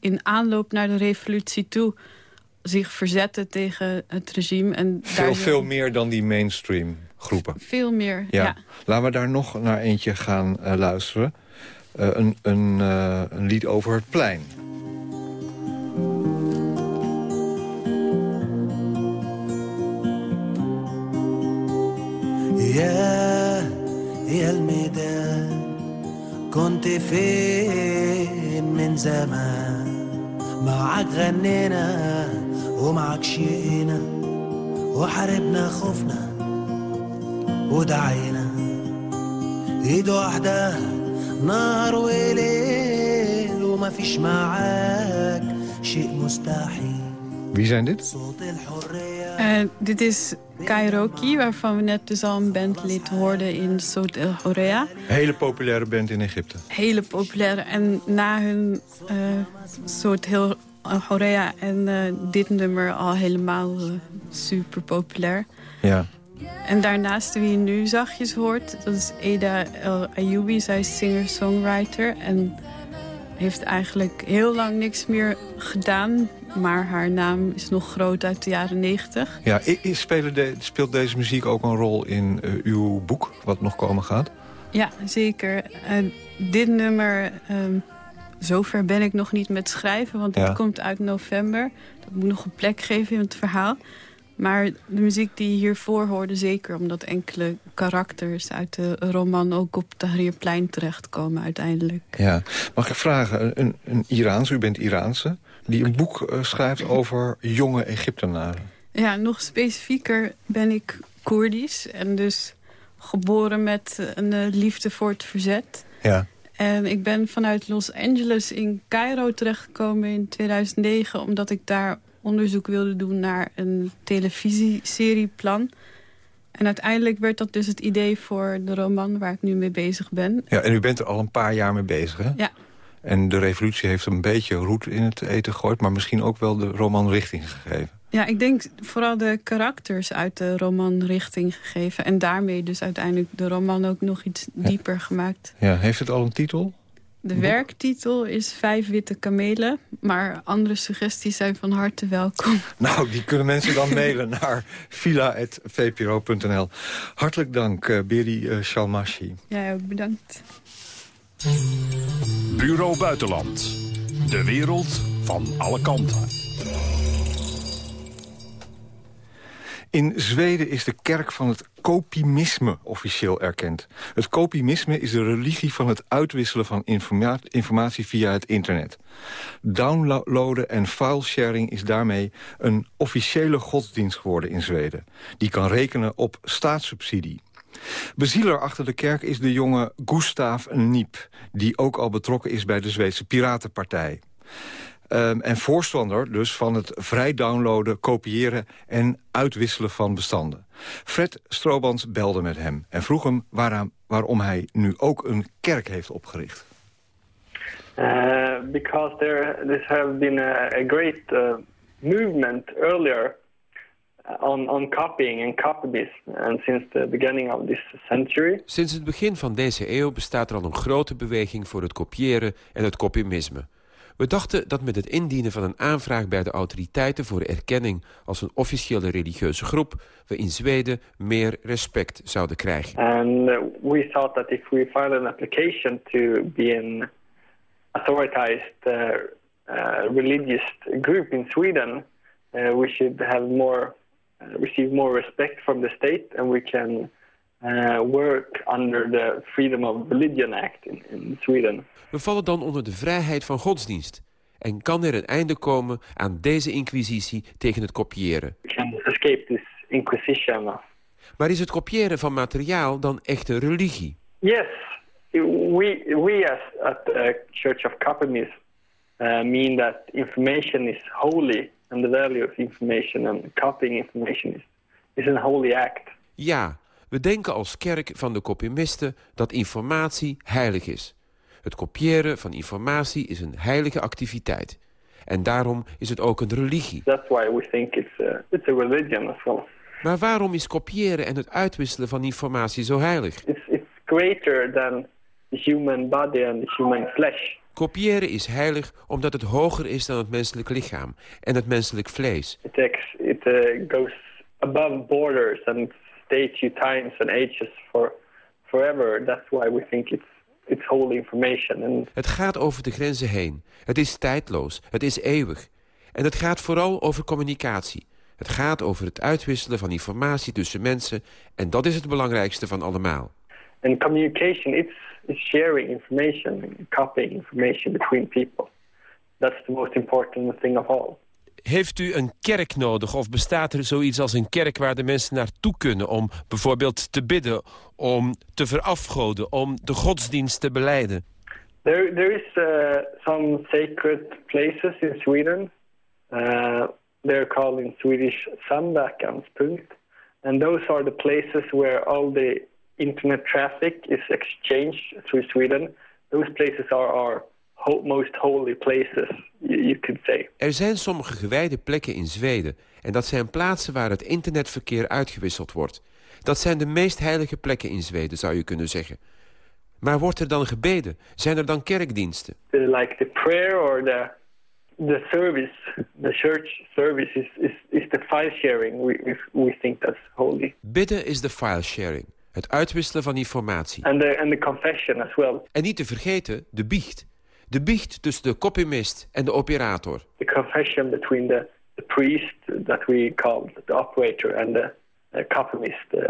in aanloop naar de revolutie toe zich verzette tegen het regime. En
veel,
daar
veel meer dan die mainstream groepen.
Veel meer, ja. ja.
Laten we daar nog naar eentje gaan uh, luisteren. Uh, een, een, uh, een lied over het plein.
يا يا الميدان كنت فين من زمان؟ معك غنينا ومعك شقينا وحاربنا خوفنا ودعينا. ايد واحدة نهار وليل وما فيش معاك شيء مستحيل.
Wie zijn dit?
Uh, dit is Kairoki, waarvan we net dus al een bandlid hoorden in Horea.
Hele populaire band in Egypte.
Hele populaire. En na hun uh, Sot El Horea en uh, dit nummer al helemaal super populair.
Ja.
En daarnaast wie je nu zachtjes hoort, dat is Eda El Ayoubi. Zij is singer-songwriter en heeft eigenlijk heel lang niks meer gedaan. Maar haar naam is nog groot uit de jaren negentig.
Ja, speelt deze muziek ook een rol in uh, uw boek, wat nog komen gaat?
Ja, zeker. Uh, dit nummer, uh, zover ben ik nog niet met schrijven, want ja. komt uit november. Dat moet nog een plek geven in het verhaal. Maar de muziek die je hiervoor hoorde zeker... omdat enkele karakters uit de roman ook op Tahrirplein terechtkomen uiteindelijk.
Ja. Mag ik vragen, een, een Iraans, u bent Iraanse... die een boek uh, schrijft over jonge Egyptenaren.
Ja, nog specifieker ben ik Koerdisch. En dus geboren met een uh, liefde voor het verzet.
Ja.
En ik ben vanuit Los Angeles in Cairo terechtgekomen in 2009... omdat ik daar onderzoek wilde doen naar een televisieserieplan. En uiteindelijk werd dat dus het idee voor de roman waar ik nu mee bezig ben.
Ja, en u bent er al een paar jaar mee bezig, hè?
Ja.
En de revolutie heeft een beetje roet in het eten gegooid... maar misschien ook wel de roman richting gegeven.
Ja, ik denk vooral de karakters uit de roman richting gegeven. En daarmee dus uiteindelijk de roman ook nog iets dieper gemaakt.
Ja, heeft het al een titel?
De werktitel is Vijf Witte Kamelen. Maar andere suggesties zijn van harte welkom.
Nou, die kunnen mensen dan mailen naar villa.vpro.nl. Hartelijk dank, uh, Beri uh, Shalmashi.
Ja, ook bedankt.
Bureau Buitenland. De wereld van alle kanten.
In Zweden is de kerk van het kopimisme officieel erkend. Het kopimisme is de religie van het uitwisselen van informa informatie via het internet. Downloaden en filesharing is daarmee een officiële godsdienst geworden in Zweden. Die kan rekenen op staatssubsidie. Bezieler achter de kerk is de jonge Gustav Niep... die ook al betrokken is bij de Zweedse Piratenpartij. Um, en voorstander dus van het vrij downloaden, kopiëren en uitwisselen van bestanden. Fred Stroobans belde met hem en vroeg hem waaraan, waarom hij nu ook een kerk heeft opgericht.
Uh, because there this have been a, a great uh, movement earlier on, on copying and copyism and since the beginning of this century.
Sinds het begin van deze eeuw bestaat er al een grote beweging voor het kopiëren en het kopimisme. We dachten dat met het indienen van een aanvraag bij de autoriteiten... voor erkenning als een officiële religieuze groep... we in Zweden meer respect zouden krijgen.
And uh, we thought that if we filed an application to be an authorized uh, uh, religious group in Sweden... Uh, we should have more, receive more respect from the state... and we can uh, work under the Freedom of Religion Act in, in Sweden.
We vallen dan onder de vrijheid van godsdienst. En kan er een einde komen aan deze inquisitie tegen het kopiëren?
We can escape this inquisition.
Maar is het kopiëren van materiaal dan echte religie?
Yes, we, we as at the Church of Copymism uh, mean that information is holy and the value of information and copying information is, is an holy act.
Ja, we denken als kerk van de kopimisten dat informatie heilig is. Het kopiëren van informatie is een heilige activiteit. En daarom is het ook een religie.
That's why we think it's a, it's a religion as well.
Maar waarom is kopiëren en het uitwisselen van informatie zo heilig?
It's, it's greater than the human body and the human flesh.
Kopiëren is heilig omdat het hoger is dan het menselijk lichaam en het menselijk vlees.
It, takes, it uh, goes above borders and you times and ages for forever. That's why we think it's it's whole information. And...
Het gaat over de grenzen heen. Het is tijdloos. Het is eeuwig. En het gaat vooral over communicatie. Het gaat over het uitwisselen van informatie tussen mensen. En dat is het belangrijkste van allemaal.
And communication, it's, it's sharing information, copying information between people. That's the most important thing of all.
Heeft u een kerk nodig of bestaat er zoiets als een kerk waar de mensen naartoe kunnen... om bijvoorbeeld te bidden, om te verafgoden, om de godsdienst te beleiden?
There, there is uh, some sacred places in Sweden. Uh, they're called in Swedish samverkanspunkt. And those are the places where all the internet traffic is exchanged through Sweden. Those places are our most holy places, you could say.
Er zijn sommige gewijde plekken in Zweden. En dat zijn plaatsen waar het internetverkeer uitgewisseld wordt. Dat zijn de meest heilige plekken in Zweden, zou je kunnen zeggen. Maar wordt er dan gebeden? Zijn er dan kerkdiensten?
like the prayer or the, the service, the church service is, is, is the file sharing. We, we think that's holy.
Bidden is de file sharing. Het uitwisselen van informatie.
And the, and the confession as well.
En niet te vergeten, de biecht. De biecht tussen de copymist en de operator.
The confession between the, the priest that we call the operator and the, the copymist. Uh...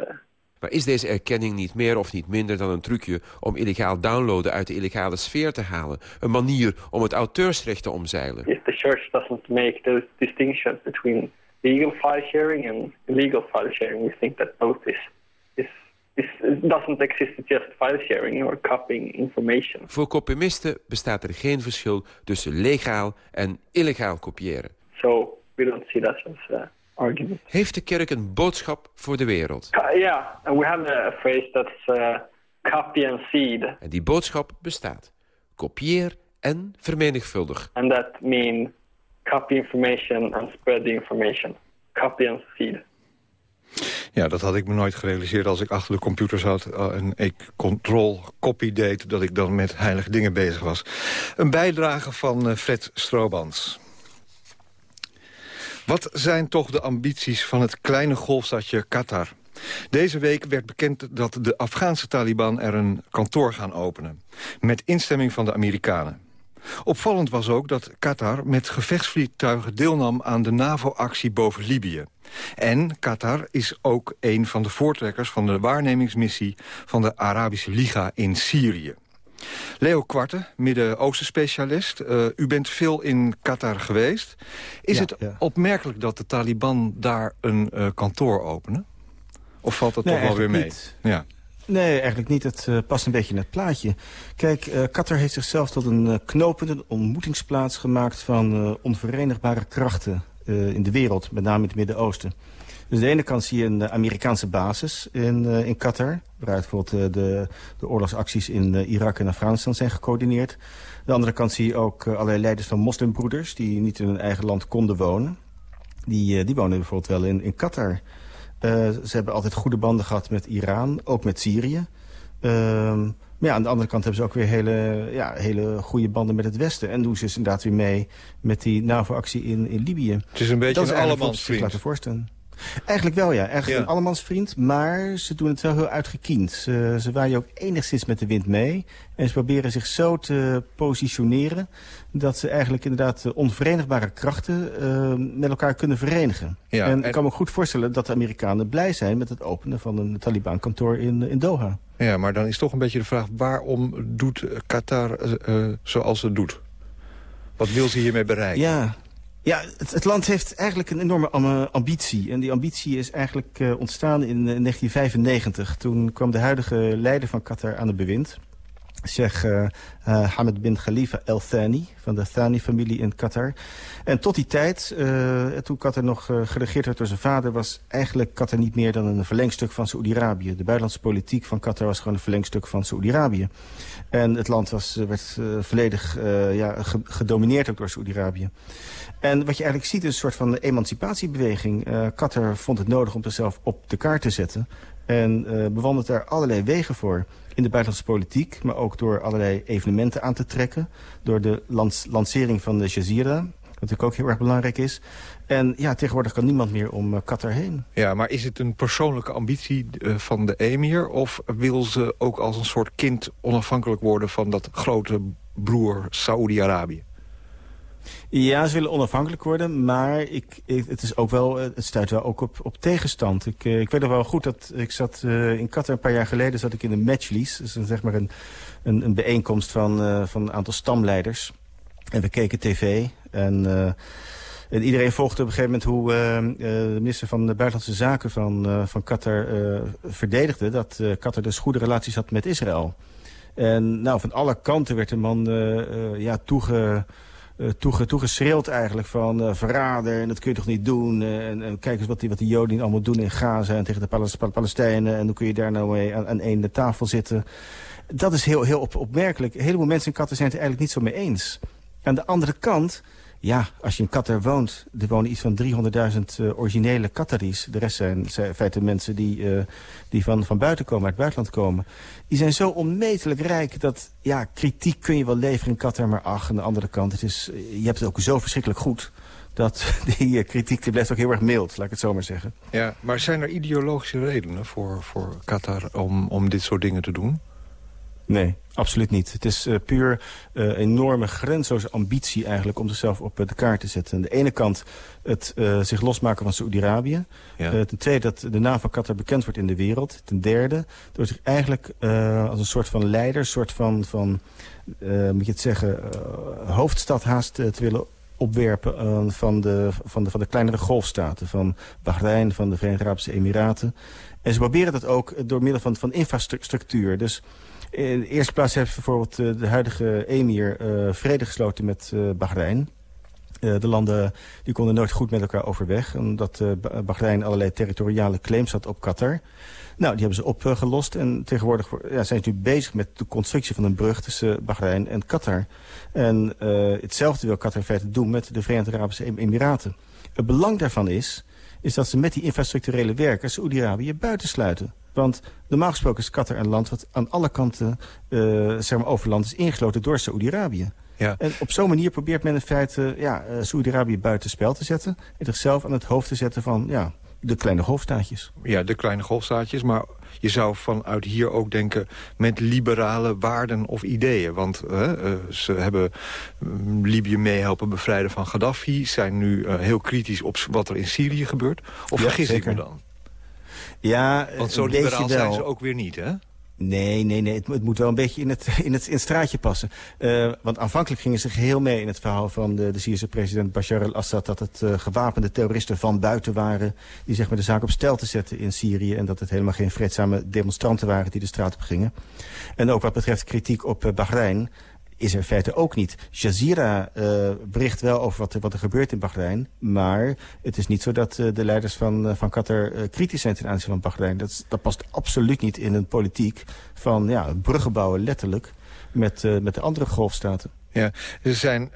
Maar is deze erkenning niet meer of niet minder dan een trucje om illegaal downloaden uit de illegale sfeer te halen? Een manier om het auteursrecht te omzeilen?
If the church doesn't make those distinctions between legal file sharing and illegal file sharing, we think that both is it doesn't exist just file sharing or copying information.
Voor kopimisten bestaat er geen verschil tussen legaal en illegaal kopiëren.
So we don't see that as uh, argument.
Heeft de kerk een boodschap voor de wereld?
Ja, yeah, and we have a phrase that's uh, copy and seed.
En die boodschap bestaat. Kopieer en vermenigvuldig.
And that means copy information and spread the information. Copy and seed.
Ja, dat had ik me nooit gerealiseerd als ik achter de computer zat... Eh, en ik control-copy deed, dat ik dan met heilige dingen bezig was. Een bijdrage van eh, Fred Stroobans. Wat zijn toch de ambities van het kleine golfstadje Qatar? Deze week werd bekend dat de Afghaanse Taliban er een kantoor gaan openen. Met instemming van de Amerikanen. Opvallend was ook dat Qatar met gevechtsvliegtuigen deelnam aan de NAVO-actie boven Libië. En Qatar is ook een van de voortrekkers van de waarnemingsmissie van de Arabische Liga in Syrië. Leo Kwarte, Midden-Oosten specialist. Uh, u bent veel in Qatar geweest. Is het opmerkelijk dat de Taliban daar een uh, kantoor openen? Of valt dat
nee,
toch wel weer mee?
Niet. Ja. Nee, eigenlijk niet. Het uh, past een beetje in het plaatje. Kijk, uh, Qatar heeft zichzelf tot een uh, knopende ontmoetingsplaats gemaakt... van onverenigbare krachten in de wereld, met name in het Midden-Oosten. Dus aan de ene kant zie je een Amerikaanse basis in, in Qatar... waaruit bijvoorbeeld de, de oorlogsacties in Irak en Afghanistan zijn gecoördineerd. Aan de andere kant zie je ook allerlei leiders van moslimbroeders... die niet in hun eigen land konden wonen. Die, die wonen bijvoorbeeld wel in, in Qatar... Ze hebben altijd goede banden gehad met Iran, ook met Syrië. Uh, maar ja, aan de andere kant hebben ze ook weer hele, ja, hele goede banden met het Westen. En doen ze dus inderdaad weer mee met die NAVO-actie in, in Libië.
Het is een beetje
Dat
een allemansvriend.
laten voorstellen. Eigenlijk wel, ja. Eigenlijk ja. een allemansvriend, maar ze doen het wel heel uitgekiend. Ze, ze waaien ook enigszins met de wind mee. En ze proberen zich zo te positioneren... dat ze eigenlijk inderdaad onverenigbare krachten uh, met elkaar kunnen verenigen. Ja, en, en ik kan me goed voorstellen dat de Amerikanen blij zijn... met het openen van een Taliban-kantoor in, in Doha.
Ja, maar dan is toch een beetje de vraag... waarom doet Qatar uh, zoals het doet? Wat wil ze hiermee bereiken?
Ja, ja, het, land heeft eigenlijk een enorme ambitie. En die ambitie is eigenlijk uh, ontstaan in uh, 1995. Toen kwam de huidige leider van Qatar aan het bewind. Sheikh uh, Hamad bin Khalifa El Thani van de Thani-familie in Qatar. En tot die tijd, toen Qatar nog geregeerd werd door zijn vader... was eigenlijk Qatar niet meer dan een verlengstuk van Saoedi-Arabië. De buitenlandse politiek van Qatar was gewoon een verlengstuk van Saoedi-Arabië. En het land was, werd volledig ja, gedomineerd ook door Saoedi-Arabië. En wat je eigenlijk ziet is een soort van emancipatiebeweging. Qatar vond het nodig om zichzelf op de kaart te zetten. En uh, bewandelt daar allerlei wegen voor. In de buitenlandse politiek, maar ook door allerlei evenementen aan te trekken. Door de lancering van de Jazeera, wat natuurlijk ook heel erg belangrijk is. En ja, tegenwoordig kan niemand meer om uh, Qatar heen.
Ja, maar is het een persoonlijke ambitie uh, van de emir... of wil ze ook als een soort kind onafhankelijk worden... van dat grote broer Saoedi-Arabië?
Ja, ze willen onafhankelijk worden, maar ik, het, is ook wel, het stuit wel ook op, op tegenstand. Ik, ik weet nog wel goed dat ik zat uh, in Qatar een paar jaar geleden zat ik in een matchlies. Dus een, zeg maar een, een, een bijeenkomst van, van een aantal stamleiders. En we keken tv en... En iedereen volgde op een gegeven moment hoe de minister van de Buitenlandse Zaken van, uh, van Qatar verdedigde... dat Qatar dus goede relaties had met Israël. En nou, van alle kanten werd de man ja, toege toege, toegeschreeuwd eigenlijk van uh, verrader en dat kun je toch niet doen. Uh, en, en, kijk eens wat die, wat die Joden allemaal doen in Gaza en tegen de Palest Palestijnen. En hoe kun je daar nou mee aan, aan één tafel zitten. Dat is heel, heel op, opmerkelijk. Een heleboel mensen in Qatar zijn het eigenlijk niet zo mee eens. Aan de andere kant, ja, als je in Qatar woont... er wonen iets van 300.000 uh, originele Qataris. De rest zijn, in feite mensen die, uh, die van, van buiten komen, uit het buitenland komen. Die zijn zo onmetelijk rijk dat, ja, kritiek kun je wel leveren in Qatar... maar ach, aan de andere kant, het is, je hebt het ook zo verschrikkelijk goed... dat die uh, kritiek die blijft ook heel erg mild, laat ik het zo maar zeggen.
Ja, maar zijn er ideologische redenen voor, voor Qatar om, om dit soort dingen te doen?
Nee, absoluut niet. Het is uh, puur uh, enorme grenzeloze ambitie eigenlijk om zichzelf op uh, de kaart te zetten. Aan de ene kant het zich losmaken van Saoedi-Arabië. Ja. ten tweede dat de naam van Qatar bekend wordt in de wereld. Ten derde door zich eigenlijk als een soort van leider, een soort van, van moet je het zeggen, hoofdstad haast te willen opwerpen van, de, van, de, van de kleinere golfstaten. Van Bahrein, van de Verenigde Arabische Emiraten. En ze proberen dat ook door middel van, van infrastructuur. Dus in de eerste plaats heeft bijvoorbeeld de huidige emir uh, vrede gesloten met uh, Bahrein. De landen die konden nooit goed met elkaar overweg. Omdat Bahrein allerlei territoriale claims had op Qatar. Nou, die hebben ze opgelost. En tegenwoordig ja, zijn ze nu bezig met de constructie van een brug tussen Bahrein en Qatar. En hetzelfde wil Qatar feite doen met de Verenigde Arabische Emiraten. Het belang daarvan is, is dat ze met die infrastructurele werken Saoedi-Arabië buitensluiten. Want normaal gesproken is Qatar een land wat aan alle kanten uh, zeg maar overland is ingesloten door Saoedi-Arabië. Ja. En op zo'n manier probeert men in feite ja, uh, Saoedi-Arabië buitenspel te zetten... en zichzelf aan het hoofd te zetten van ja, de kleine golfstaatjes.
Ja, de kleine golfstaatjes, maar je zou vanuit hier ook denken met liberale waarden of ideeën. Want uh, ze hebben mm, Libië meehelpen bevrijden van Gaddafi... zijn nu uh, heel kritisch op wat er in Syrië gebeurt. Of ja, vergis zeker. ik me dan?
Ja,
Want zo liberaal zijn ze ook weer niet, hè?
Nee, nee, nee. Het, het, moet wel een beetje in het, in het, in het straatje passen. Uh, want aanvankelijk gingen ze geheel mee in het verhaal van de, de Syrische president Bashar al-Assad... dat het uh, gewapende terroristen van buiten waren... die zeg maar, de zaak op stel te zetten in Syrië... en dat het helemaal geen vreedzame demonstranten waren die de straat op gingen. En ook wat betreft kritiek op uh, Bahrein is in feite ook niet. Jazeera uh, bericht wel over wat er, wat er gebeurt in Bahrein. Maar het is niet zo dat uh, de leiders van, uh, van Qatar kritisch zijn ten aanzien van Bahrein. Dat, dat past absoluut niet in een politiek van ja, bruggen bouwen letterlijk met, met de andere golfstaten.
Ja, ze, zijn,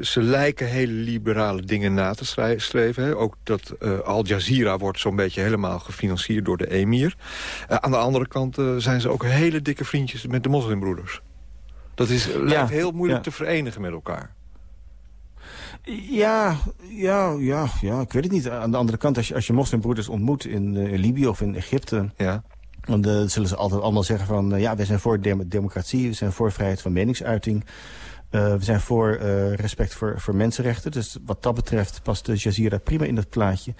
ze, lijken hele liberale dingen na te streven. Ook dat Al Jazeera wordt zo'n beetje helemaal gefinancierd door de emir. aan de andere kant zijn ze ook hele dikke vriendjes met de moslimbroeders. Dat is, lijkt heel moeilijk te verenigen met elkaar.
Ja, ja, ja, ja, ik weet het niet. Aan de andere kant, als je, als je moslimbroeders ontmoet in, uh, in Libië of in Egypte... Ja. Dan uh, zullen ze altijd allemaal zeggen van... Uh, ja, wij zijn voor dem democratie, we zijn voor vrijheid van meningsuiting... we zijn voor respect voor, voor mensenrechten. Dus wat dat betreft past de Jazeera prima in dat plaatje.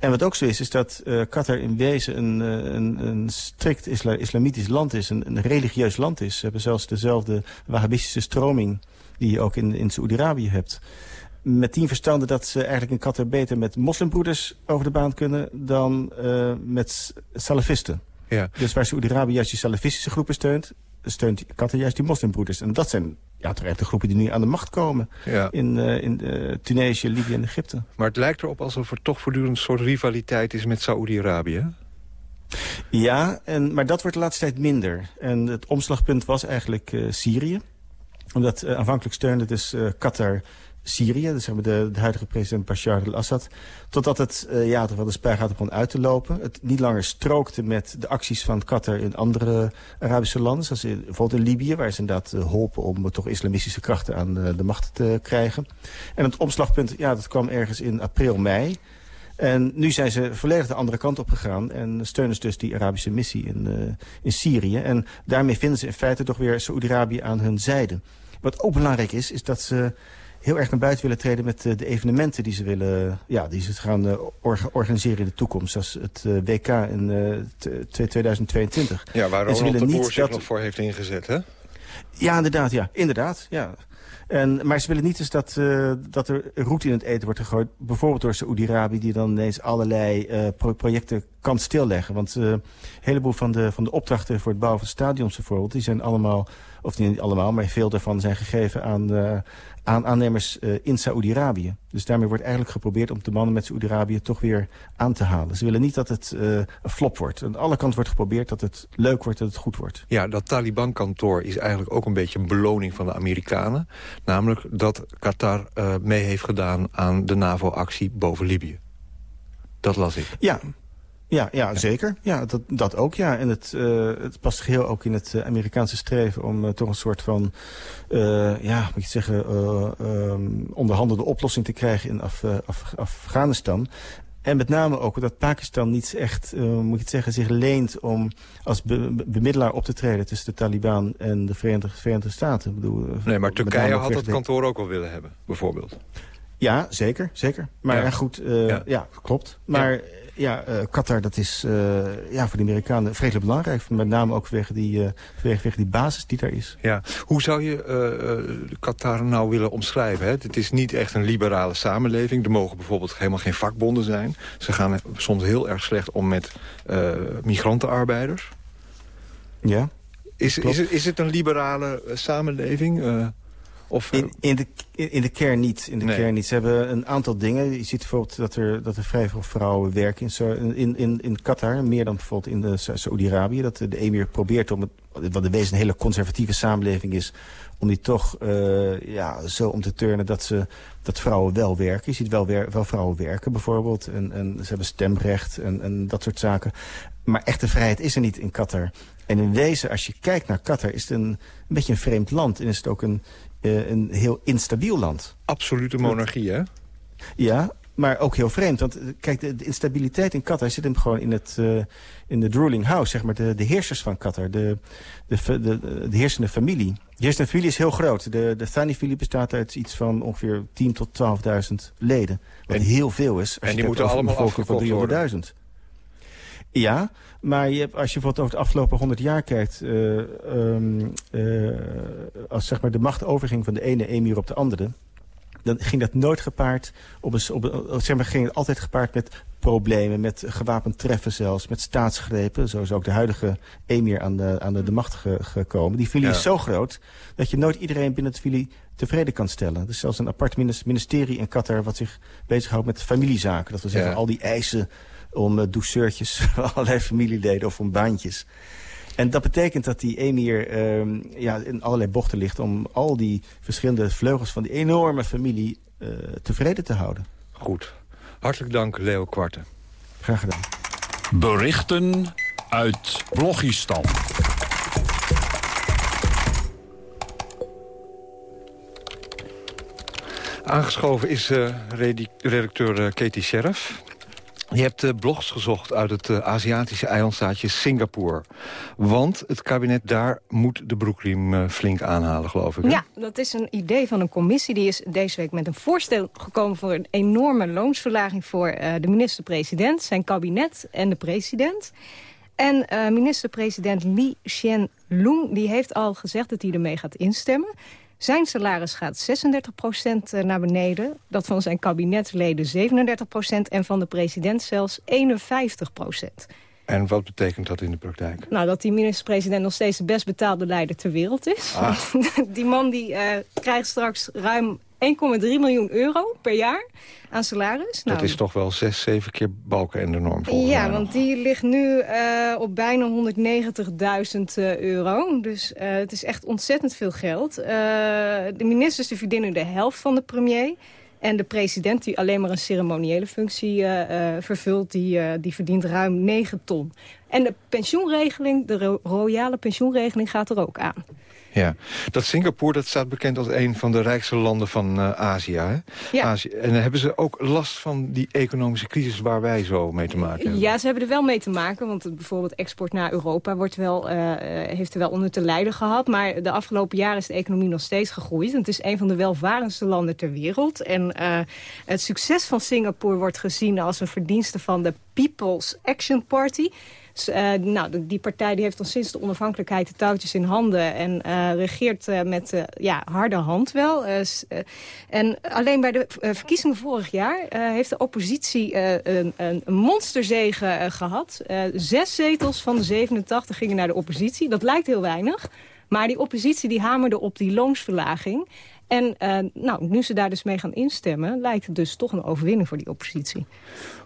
En wat ook zo is, is dat uh, Qatar in wezen een, eh, een, een strikt isla islamitisch land is. Een, een, religieus land is. Ze hebben zelfs dezelfde wahhabistische stroming die je ook in, in Saoedi-Arabië hebt. Met tien verstanden dat ze eigenlijk in Qatar beter met moslimbroeders over de baan kunnen dan uh, met salafisten. Ja. Dus waar Saoedi-Arabië juist die salafistische groepen steunt, steunt Qatar juist die moslimbroeders. En dat zijn ja, terecht de groepen die nu aan de macht komen. In, uh, in uh, Tunesië, Libië en Egypte.
Maar het lijkt erop alsof er toch voortdurend een soort rivaliteit is met Saoedi-Arabië.
Ja, en, maar dat wordt de laatste tijd minder. En het omslagpunt was eigenlijk uh, Syrië. Omdat aanvankelijk steunde dus Qatar Syrië, dus zeg de, de huidige president Bashar al-Assad. Totdat het uh, ja, toch wel de spuigaten begon uit te lopen. Het niet langer strookte met de acties van Qatar in andere Arabische landen. Zoals in, bijvoorbeeld in Libië, waar ze inderdaad uh, holpen om toch islamistische krachten aan de, macht te krijgen. En het omslagpunt, ja, dat kwam ergens in april, mei. En nu zijn ze volledig de andere kant op gegaan en steunen ze dus die Arabische missie in, in Syrië. En daarmee vinden ze in feite toch weer Saoedi-Arabië aan hun zijde. Wat ook belangrijk is, is dat ze heel erg naar buiten willen treden met uh, de evenementen die ze willen, ja, die ze gaan uh, organiseren in de toekomst. Zoals het WK in 2022.
Ja, waar Ronald de Boer zich dat... nog voor heeft ingezet, hè?
Ja, inderdaad, ja. Inderdaad, ja. En, maar ze willen niet eens dat, uh, dat er route in het eten wordt gegooid. Bijvoorbeeld door Saoedi-Arabië die dan ineens allerlei uh, pro projecten kan stilleggen. Want uh, een heleboel van de, van de opdrachten voor het bouwen van stadions bijvoorbeeld... die zijn allemaal, of niet allemaal, maar veel daarvan zijn gegeven aan, aan aannemers uh, in Saoedi-Arabië. Dus daarmee wordt eigenlijk geprobeerd om de mannen met Saoedi-Arabië toch weer aan te halen. Ze willen niet dat het uh, een flop wordt. Aan alle kanten wordt geprobeerd dat het leuk wordt, dat het goed wordt.
Ja, dat Taliban-kantoor is eigenlijk ook een beetje een beloning van de Amerikanen. Namelijk dat Qatar mee heeft gedaan aan de NAVO-actie boven Libië. Dat las ik.
Ja, ja, ja, zeker. Ja, dat, dat ook, ja. En het, uh, het past geheel ook in het uh, Amerikaanse streven om uh, toch een soort van, ja, moet je zeggen, um, onderhandelde oplossing te krijgen in Af, Af, Afghanistan. En met name ook dat Pakistan niet echt, moet je zeggen, zich leent om als be bemiddelaar op te treden tussen de Taliban en de Verenigde, Verenigde Staten. Ik bedoel,
nee, maar Turkije had dat kantoor ook wel willen hebben, bijvoorbeeld.
Ja, zeker, zeker. Maar ja, goed, ja. ja. klopt. Maar... Ja ja, uh, Qatar, dat is uh, ja, voor de Amerikanen vreselijk belangrijk. Met name ook vanwege die, uh, vanwege die basis die daar is.
Ja. Hoe zou je Qatar nou willen omschrijven? Hè? Het is niet echt een liberale samenleving. Er mogen bijvoorbeeld helemaal geen vakbonden zijn. Ze gaan soms heel erg slecht om met migrantenarbeiders.
Ja.
Is, is, het, is het een liberale samenleving?
Of, in, in, de, in de kern niet. In de kern niet. Ze hebben een aantal dingen. Je ziet bijvoorbeeld dat er, dat er vrij veel vrouwen werken in, in, in, in Qatar. Meer dan bijvoorbeeld in Saoedi-Arabië. Dat de emir probeert om het, wat de wezen een hele conservatieve samenleving is... om die toch uh, ja, zo om te turnen dat, ze, dat vrouwen wel werken. Je ziet wel, wel vrouwen werken bijvoorbeeld. En, en ze hebben stemrecht en, en dat soort zaken. Maar echte vrijheid is er niet in Qatar. En in wezen, als je kijkt naar Qatar, is het een, een beetje een vreemd land. En is het ook een, uh, een heel instabiel land.
Absolute monarchie, hè?
Ja, maar ook heel vreemd. Want kijk, de, instabiliteit in Qatar zit hem gewoon in, het, in de ruling house, zeg maar. De, de heersers van Qatar, de, de, de, de heersende familie. De heersende familie is heel groot. De, de Thani-familie bestaat uit iets van ongeveer 10.000 tot 12.000 leden. Wat heel veel is.
En die moeten allemaal afgekocht
van 300.000. Ja, maar je hebt, als je bijvoorbeeld over de afgelopen 100 jaar kijkt... Uh, um, uh, als zeg maar, de macht overging van de ene emir op de andere... dan ging dat nooit gepaard, op een, op een, zeg maar, ging het altijd gepaard met problemen... met gewapend treffen zelfs, met staatsgrepen. Zo is ook de huidige emir aan de, aan de, de macht gekomen. Die filie is zo groot dat je nooit iedereen binnen het filie tevreden kan stellen. Er is zelfs een apart ministerie in Qatar... wat zich bezighoudt met familiezaken. Dat we zeggen, al die eisen om uh, douceurtjes van allerlei familieleden of om baantjes. En dat betekent dat die emir uh, ja, in allerlei bochten ligt... om al die verschillende vleugels van die enorme familie uh, tevreden te houden.
Goed. Hartelijk dank, Leo Kwarten.
Graag gedaan.
Berichten uit Blogistan.
Aangeschoven is uh, redacteur uh, Katie Sheriff. Je hebt uh, blogs gezocht uit het uh, Aziatische eilandstaatje Singapore. Want het kabinet daar moet de broekriem uh, flink aanhalen, geloof ik.
Ja, dat is een idee van een commissie. Die is deze week met een voorstel gekomen voor een enorme loonsverlaging... voor de minister-president, zijn kabinet en de president. En minister-president Lee Hsien Loong die heeft al gezegd dat hij ermee gaat instemmen. Zijn salaris gaat 36% eh, naar beneden. Dat van zijn kabinetsleden 37% en van de president zelfs 51%
En wat betekent dat in de praktijk?
Nou, dat die minister-president nog steeds de best betaalde leider ter wereld is. Ah. die man die uh, krijgt straks ruim 1,3 miljoen euro per jaar aan salaris.
Dat nou, is toch wel zes, zeven keer balken en de norm volgens
Ja, want die ligt nu uh, op bijna 190.000 uh, euro. Dus uh, het is echt ontzettend veel geld. de ministers die verdienen de helft van de premier. En de president, die alleen maar een ceremoniële functie vervult... Die, die verdient ruim 9 ton. En de pensioenregeling, de royale pensioenregeling gaat er ook aan.
Ja, dat Singapore dat staat bekend als een van de rijkste landen van uh, Azië, hè? Ja. Azië. En hebben ze ook last van die economische crisis waar wij zo mee te maken hebben?
Ja, ze hebben er wel mee te maken. Want bijvoorbeeld export naar Europa wordt wel, uh, heeft er wel onder te lijden gehad. Maar de afgelopen jaren is de economie nog steeds gegroeid. En het is een van de welvarendste landen ter wereld. En uh, het succes van Singapore wordt gezien als een verdienste van de People's Action Party... Uh, nou, die partij die heeft dan sinds de onafhankelijkheid de touwtjes in handen... en uh, regeert uh, met ja, harde hand wel. en alleen bij de verkiezingen vorig jaar heeft de oppositie een, een, monsterzege gehad. zes zetels van de 87 gingen naar de oppositie. Dat lijkt heel weinig. Maar die oppositie die hamerde op die loonsverlaging. En uh, nou, nu ze daar dus mee gaan instemmen... lijkt het dus toch een overwinning voor die oppositie.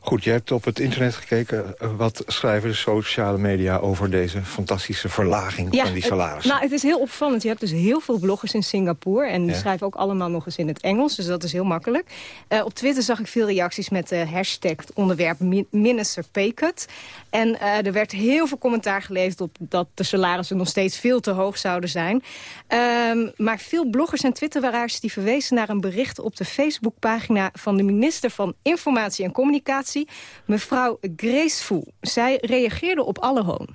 Goed, je hebt op het internet gekeken. Eh, wat schrijven de sociale media over deze fantastische verlaging van die salarissen?
Nou, het is heel opvallend. Je hebt dus heel veel bloggers in Singapore. En die schrijven ook allemaal nog eens in het Engels. Dus dat is heel makkelijk. Uh, op Twitter zag ik veel reacties met de hashtag onderwerp Minister Paycut. En uh, er werd heel veel commentaar geleverd op dat de salarissen nog steeds veel te hoog zouden zijn. Um, maar veel bloggers en die verwezen naar een bericht op de Facebookpagina van de minister van Informatie en Communicatie, mevrouw Grace Zij reageerde op alle hoon.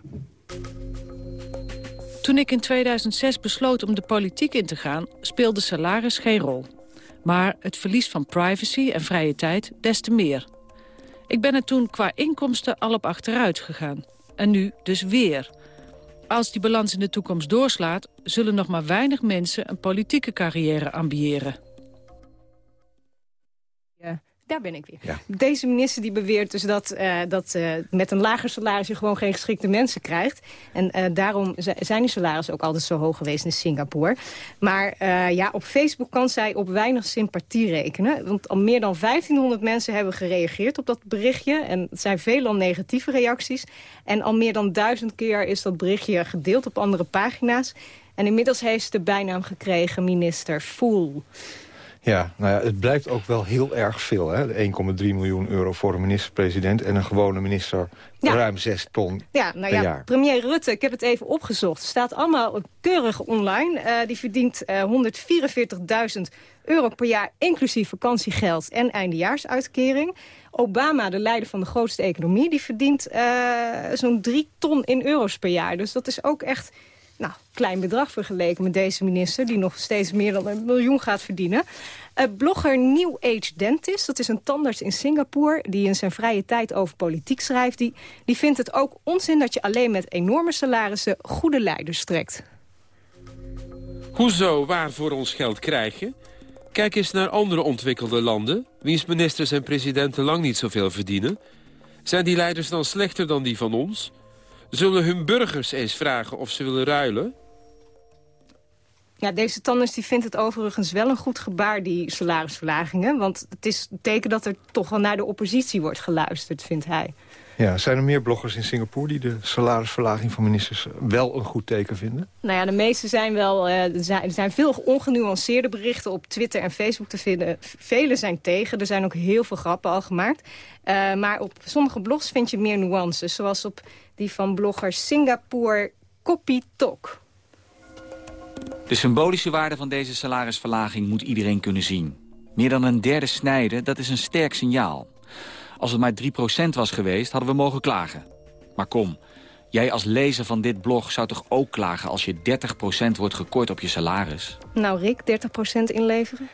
Toen ik in 2006 besloot om de politiek in te gaan, speelde salaris geen rol. Maar het verlies van privacy en vrije tijd des te meer. Ik ben er toen qua inkomsten al op achteruit gegaan. En nu dus weer. Als die balans in de toekomst doorslaat... zullen nog maar weinig mensen een politieke carrière ambiëren.
Ja, daar ben ik weer. Deze minister die beweert dus dat, uh, dat uh, met een lager salaris je gewoon geen geschikte mensen krijgt. En uh, daarom zijn die salarissen ook altijd zo hoog geweest in Singapore. Maar ja, op Facebook kan zij op weinig sympathie rekenen. Want al meer dan 1500 mensen hebben gereageerd op dat berichtje. En het zijn veelal negatieve reacties. En al meer dan duizend keer is dat berichtje gedeeld op andere pagina's. En inmiddels heeft ze de bijnaam gekregen minister Fool.
Ja, nou ja, het blijkt ook wel heel erg veel. hè? 1,3 miljoen euro voor een minister-president... en een gewone minister ruim 6 ton
Ja, nou
per
ja,
jaar.
premier Rutte, ik heb het even opgezocht. staat allemaal keurig online. Eh, die verdient eh 144.000 euro per jaar, inclusief vakantiegeld en eindejaarsuitkering. Obama, de leider van de grootste economie, die verdient eh, zo'n 3 ton in euro's per jaar. Dus dat is ook echt nou, klein bedrag vergeleken met deze minister... die nog steeds meer dan een miljoen gaat verdienen. Eh, blogger New Age Dentist, dat is een tandarts in Singapore... die in zijn vrije tijd over politiek schrijft... die, die vindt het ook onzin dat je alleen met enorme salarissen... goede leiders trekt.
Hoezo waar voor ons geld krijgen? Kijk eens naar andere ontwikkelde landen... wiens ministers en presidenten lang niet zoveel verdienen. Zijn die leiders dan slechter dan die van ons? Zullen hun burgers eens vragen of ze willen ruilen?
Ja, deze tandarts die vindt het overigens wel een goed gebaar, die salarisverlagingen. Want het is een teken dat er toch wel naar de oppositie wordt geluisterd, vindt hij.
Ja, zijn er meer bloggers in Singapore... die de salarisverlaging van ministers wel een goed teken vinden?
Nou ja, de meeste zijn wel... eh, er, zijn, er zijn veel ongenuanceerde berichten op Twitter en Facebook te vinden. Vele zijn tegen. Er zijn ook heel veel grappen al gemaakt. Eh, maar op sommige blogs vind je meer nuances. Zoals op die van blogger Singapore Copy Talk.
De symbolische waarde van deze salarisverlaging moet iedereen kunnen zien. Meer dan een derde snijden, dat is een sterk signaal. Als het maar 3% was geweest, hadden we mogen klagen. Maar kom, jij als lezer van dit blog zou toch ook klagen... als je 30% wordt gekort op je salaris?
Nou, Rick, 30% inleveren?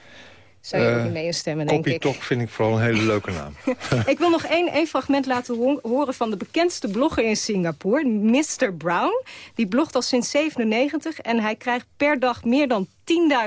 Zou je
Eh,
ook niet mee instemmen, denk ik.
Talk vind ik vooral een hele leuke naam.
ik wil nog één, één fragment laten ho- horen van de bekendste blogger in Singapore, Mr. Brown. Die blogt al sinds 97 en hij krijgt per dag meer dan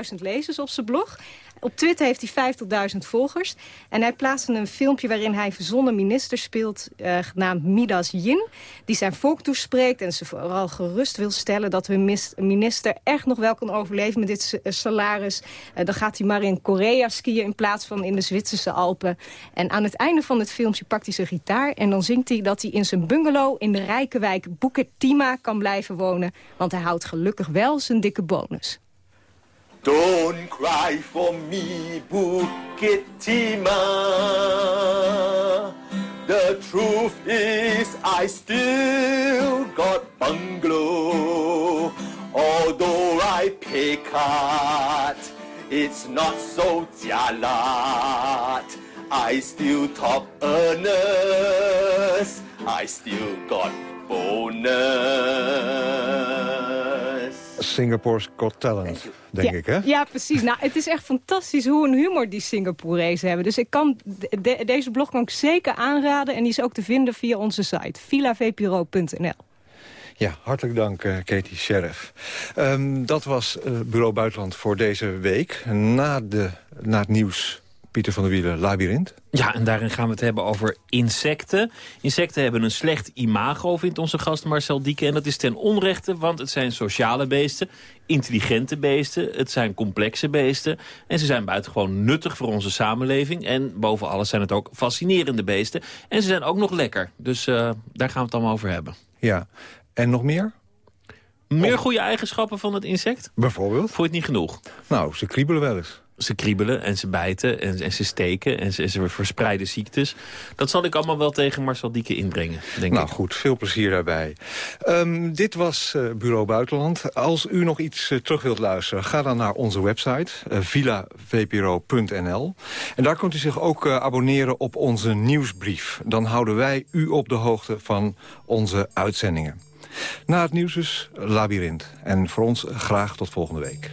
10.000 lezers op zijn blog. Op Twitter heeft hij 50.000 volgers. En hij plaatste een filmpje waarin hij verzonnen minister speelt... eh, genaamd Midas Yin, die zijn volk toespreekt... en ze vooral gerust wil stellen dat hun minister echt nog wel kan overleven... met dit eh, salaris. Eh, dan gaat hij maar in Korea skiën in plaats van in de Zwitserse Alpen. En aan het einde van het filmpje pakt hij zijn gitaar... en dan zingt hij dat hij in zijn bungalow in de rijke wijk Bukit Tima kan blijven wonen... want hij houdt gelukkig wel zijn dikke bonus.
Cry for me, Bukit Timah. The truth is I still got bungalow. Although I pay cut, it's not so jalat. I still top earners. I still got bonus.
Singapore's Got Talent, denk
ja,
ik, hè?
Ja, precies. Nou, het is echt fantastisch hoe een humor die Singaporezen hebben. Dus ik kan, de- de- deze blog kan ik zeker aanraden. En die is ook te vinden via onze site, villavpro.nl.
Ja, hartelijk dank, eh, Katie Sheriff. Ehm, dat was eh, Bureau Buitenland voor deze week. Na, de, na het nieuws, Pieter van der Wielen, Labyrinth.
Ja, en daarin gaan we het hebben over insecten. Insecten hebben een slecht imago, vindt onze gast Marcel Dieke. En dat is ten onrechte, want het zijn sociale beesten, intelligente beesten, het zijn complexe beesten. En ze zijn buitengewoon nuttig voor onze samenleving. En boven alles zijn het ook fascinerende beesten. En ze zijn ook nog lekker. Dus eh, daar gaan we het allemaal over hebben.
Ja, en nog meer?
Meer goede eigenschappen van het insect?
Bijvoorbeeld?
Je het niet genoeg?
Nou, ze kriebelen wel eens.
Ze kriebelen en ze bijten en, en ze steken en ze, en ze verspreiden ziektes. Dat zal ik allemaal wel tegen Marcel Dieke inbrengen, denk
nou
ik.
goed, veel plezier daarbij. Ehm, dit was eh, Bureau Buitenland. Als u nog iets eh, terug wilt luisteren, ga dan naar onze website, uh, villavpro.nl. En daar kunt u zich ook eh, abonneren op onze nieuwsbrief. Dan houden wij u op de hoogte van onze uitzendingen. Na het nieuws dus Labyrinth. En voor ons graag tot volgende week.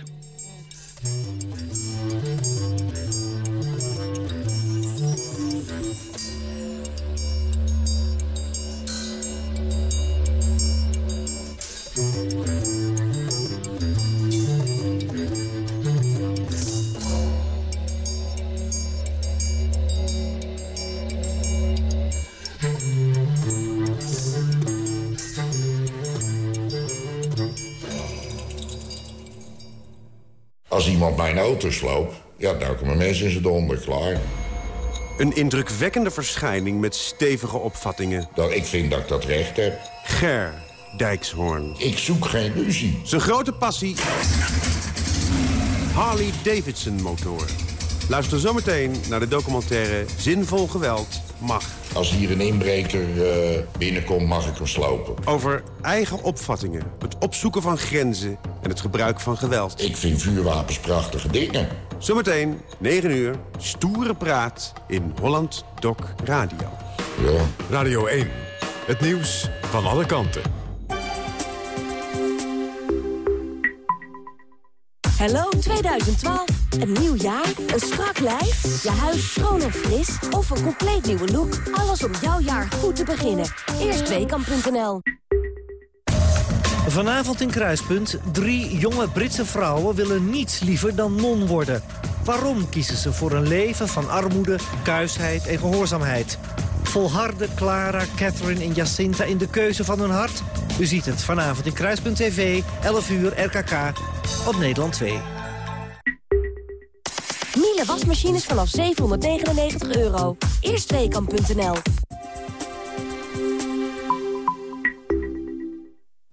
Iemand mijn auto sloopt, ja, duiken mijn mensen in zijn donder, klaar.
Een indrukwekkende verschijning met stevige opvattingen.
Dat, ik vind dat ik dat recht heb.
Ger Dijkshoorn.
Ik zoek geen ruzie.
Zijn grote passie... Harley-Davidson motor.
Luister zometeen naar de documentaire Zinvol Geweld.
Als hier een inbreker eh, binnenkomt, mag ik hem slopen.
Over eigen opvattingen, het opzoeken van grenzen en het gebruik van geweld.
Ik vind vuurwapens prachtige dingen.
Zometeen, 9 uur, stoere praat in Holland Doc Radio.
Ja.
Radio 1, het nieuws van alle kanten.
Hello 2012. Een nieuw jaar, een strak lijf, je huis schoon en fris of een compleet nieuwe look. Alles om jouw jaar goed te beginnen. Eerstweekam.nl
Vanavond in Kruispunt. Drie jonge Britse vrouwen willen niets liever dan non worden. Waarom kiezen ze voor een leven van armoede, kuisheid en gehoorzaamheid? Volharden Clara, Catherine en Jacinta in de keuze van hun hart? U ziet het vanavond in Kruispunt TV, 11 uur RKK op Nederland 2.
Wasmachines vanaf 799 euro. Eerstweekam.nl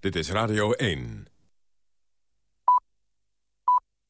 Dit is Radio 1.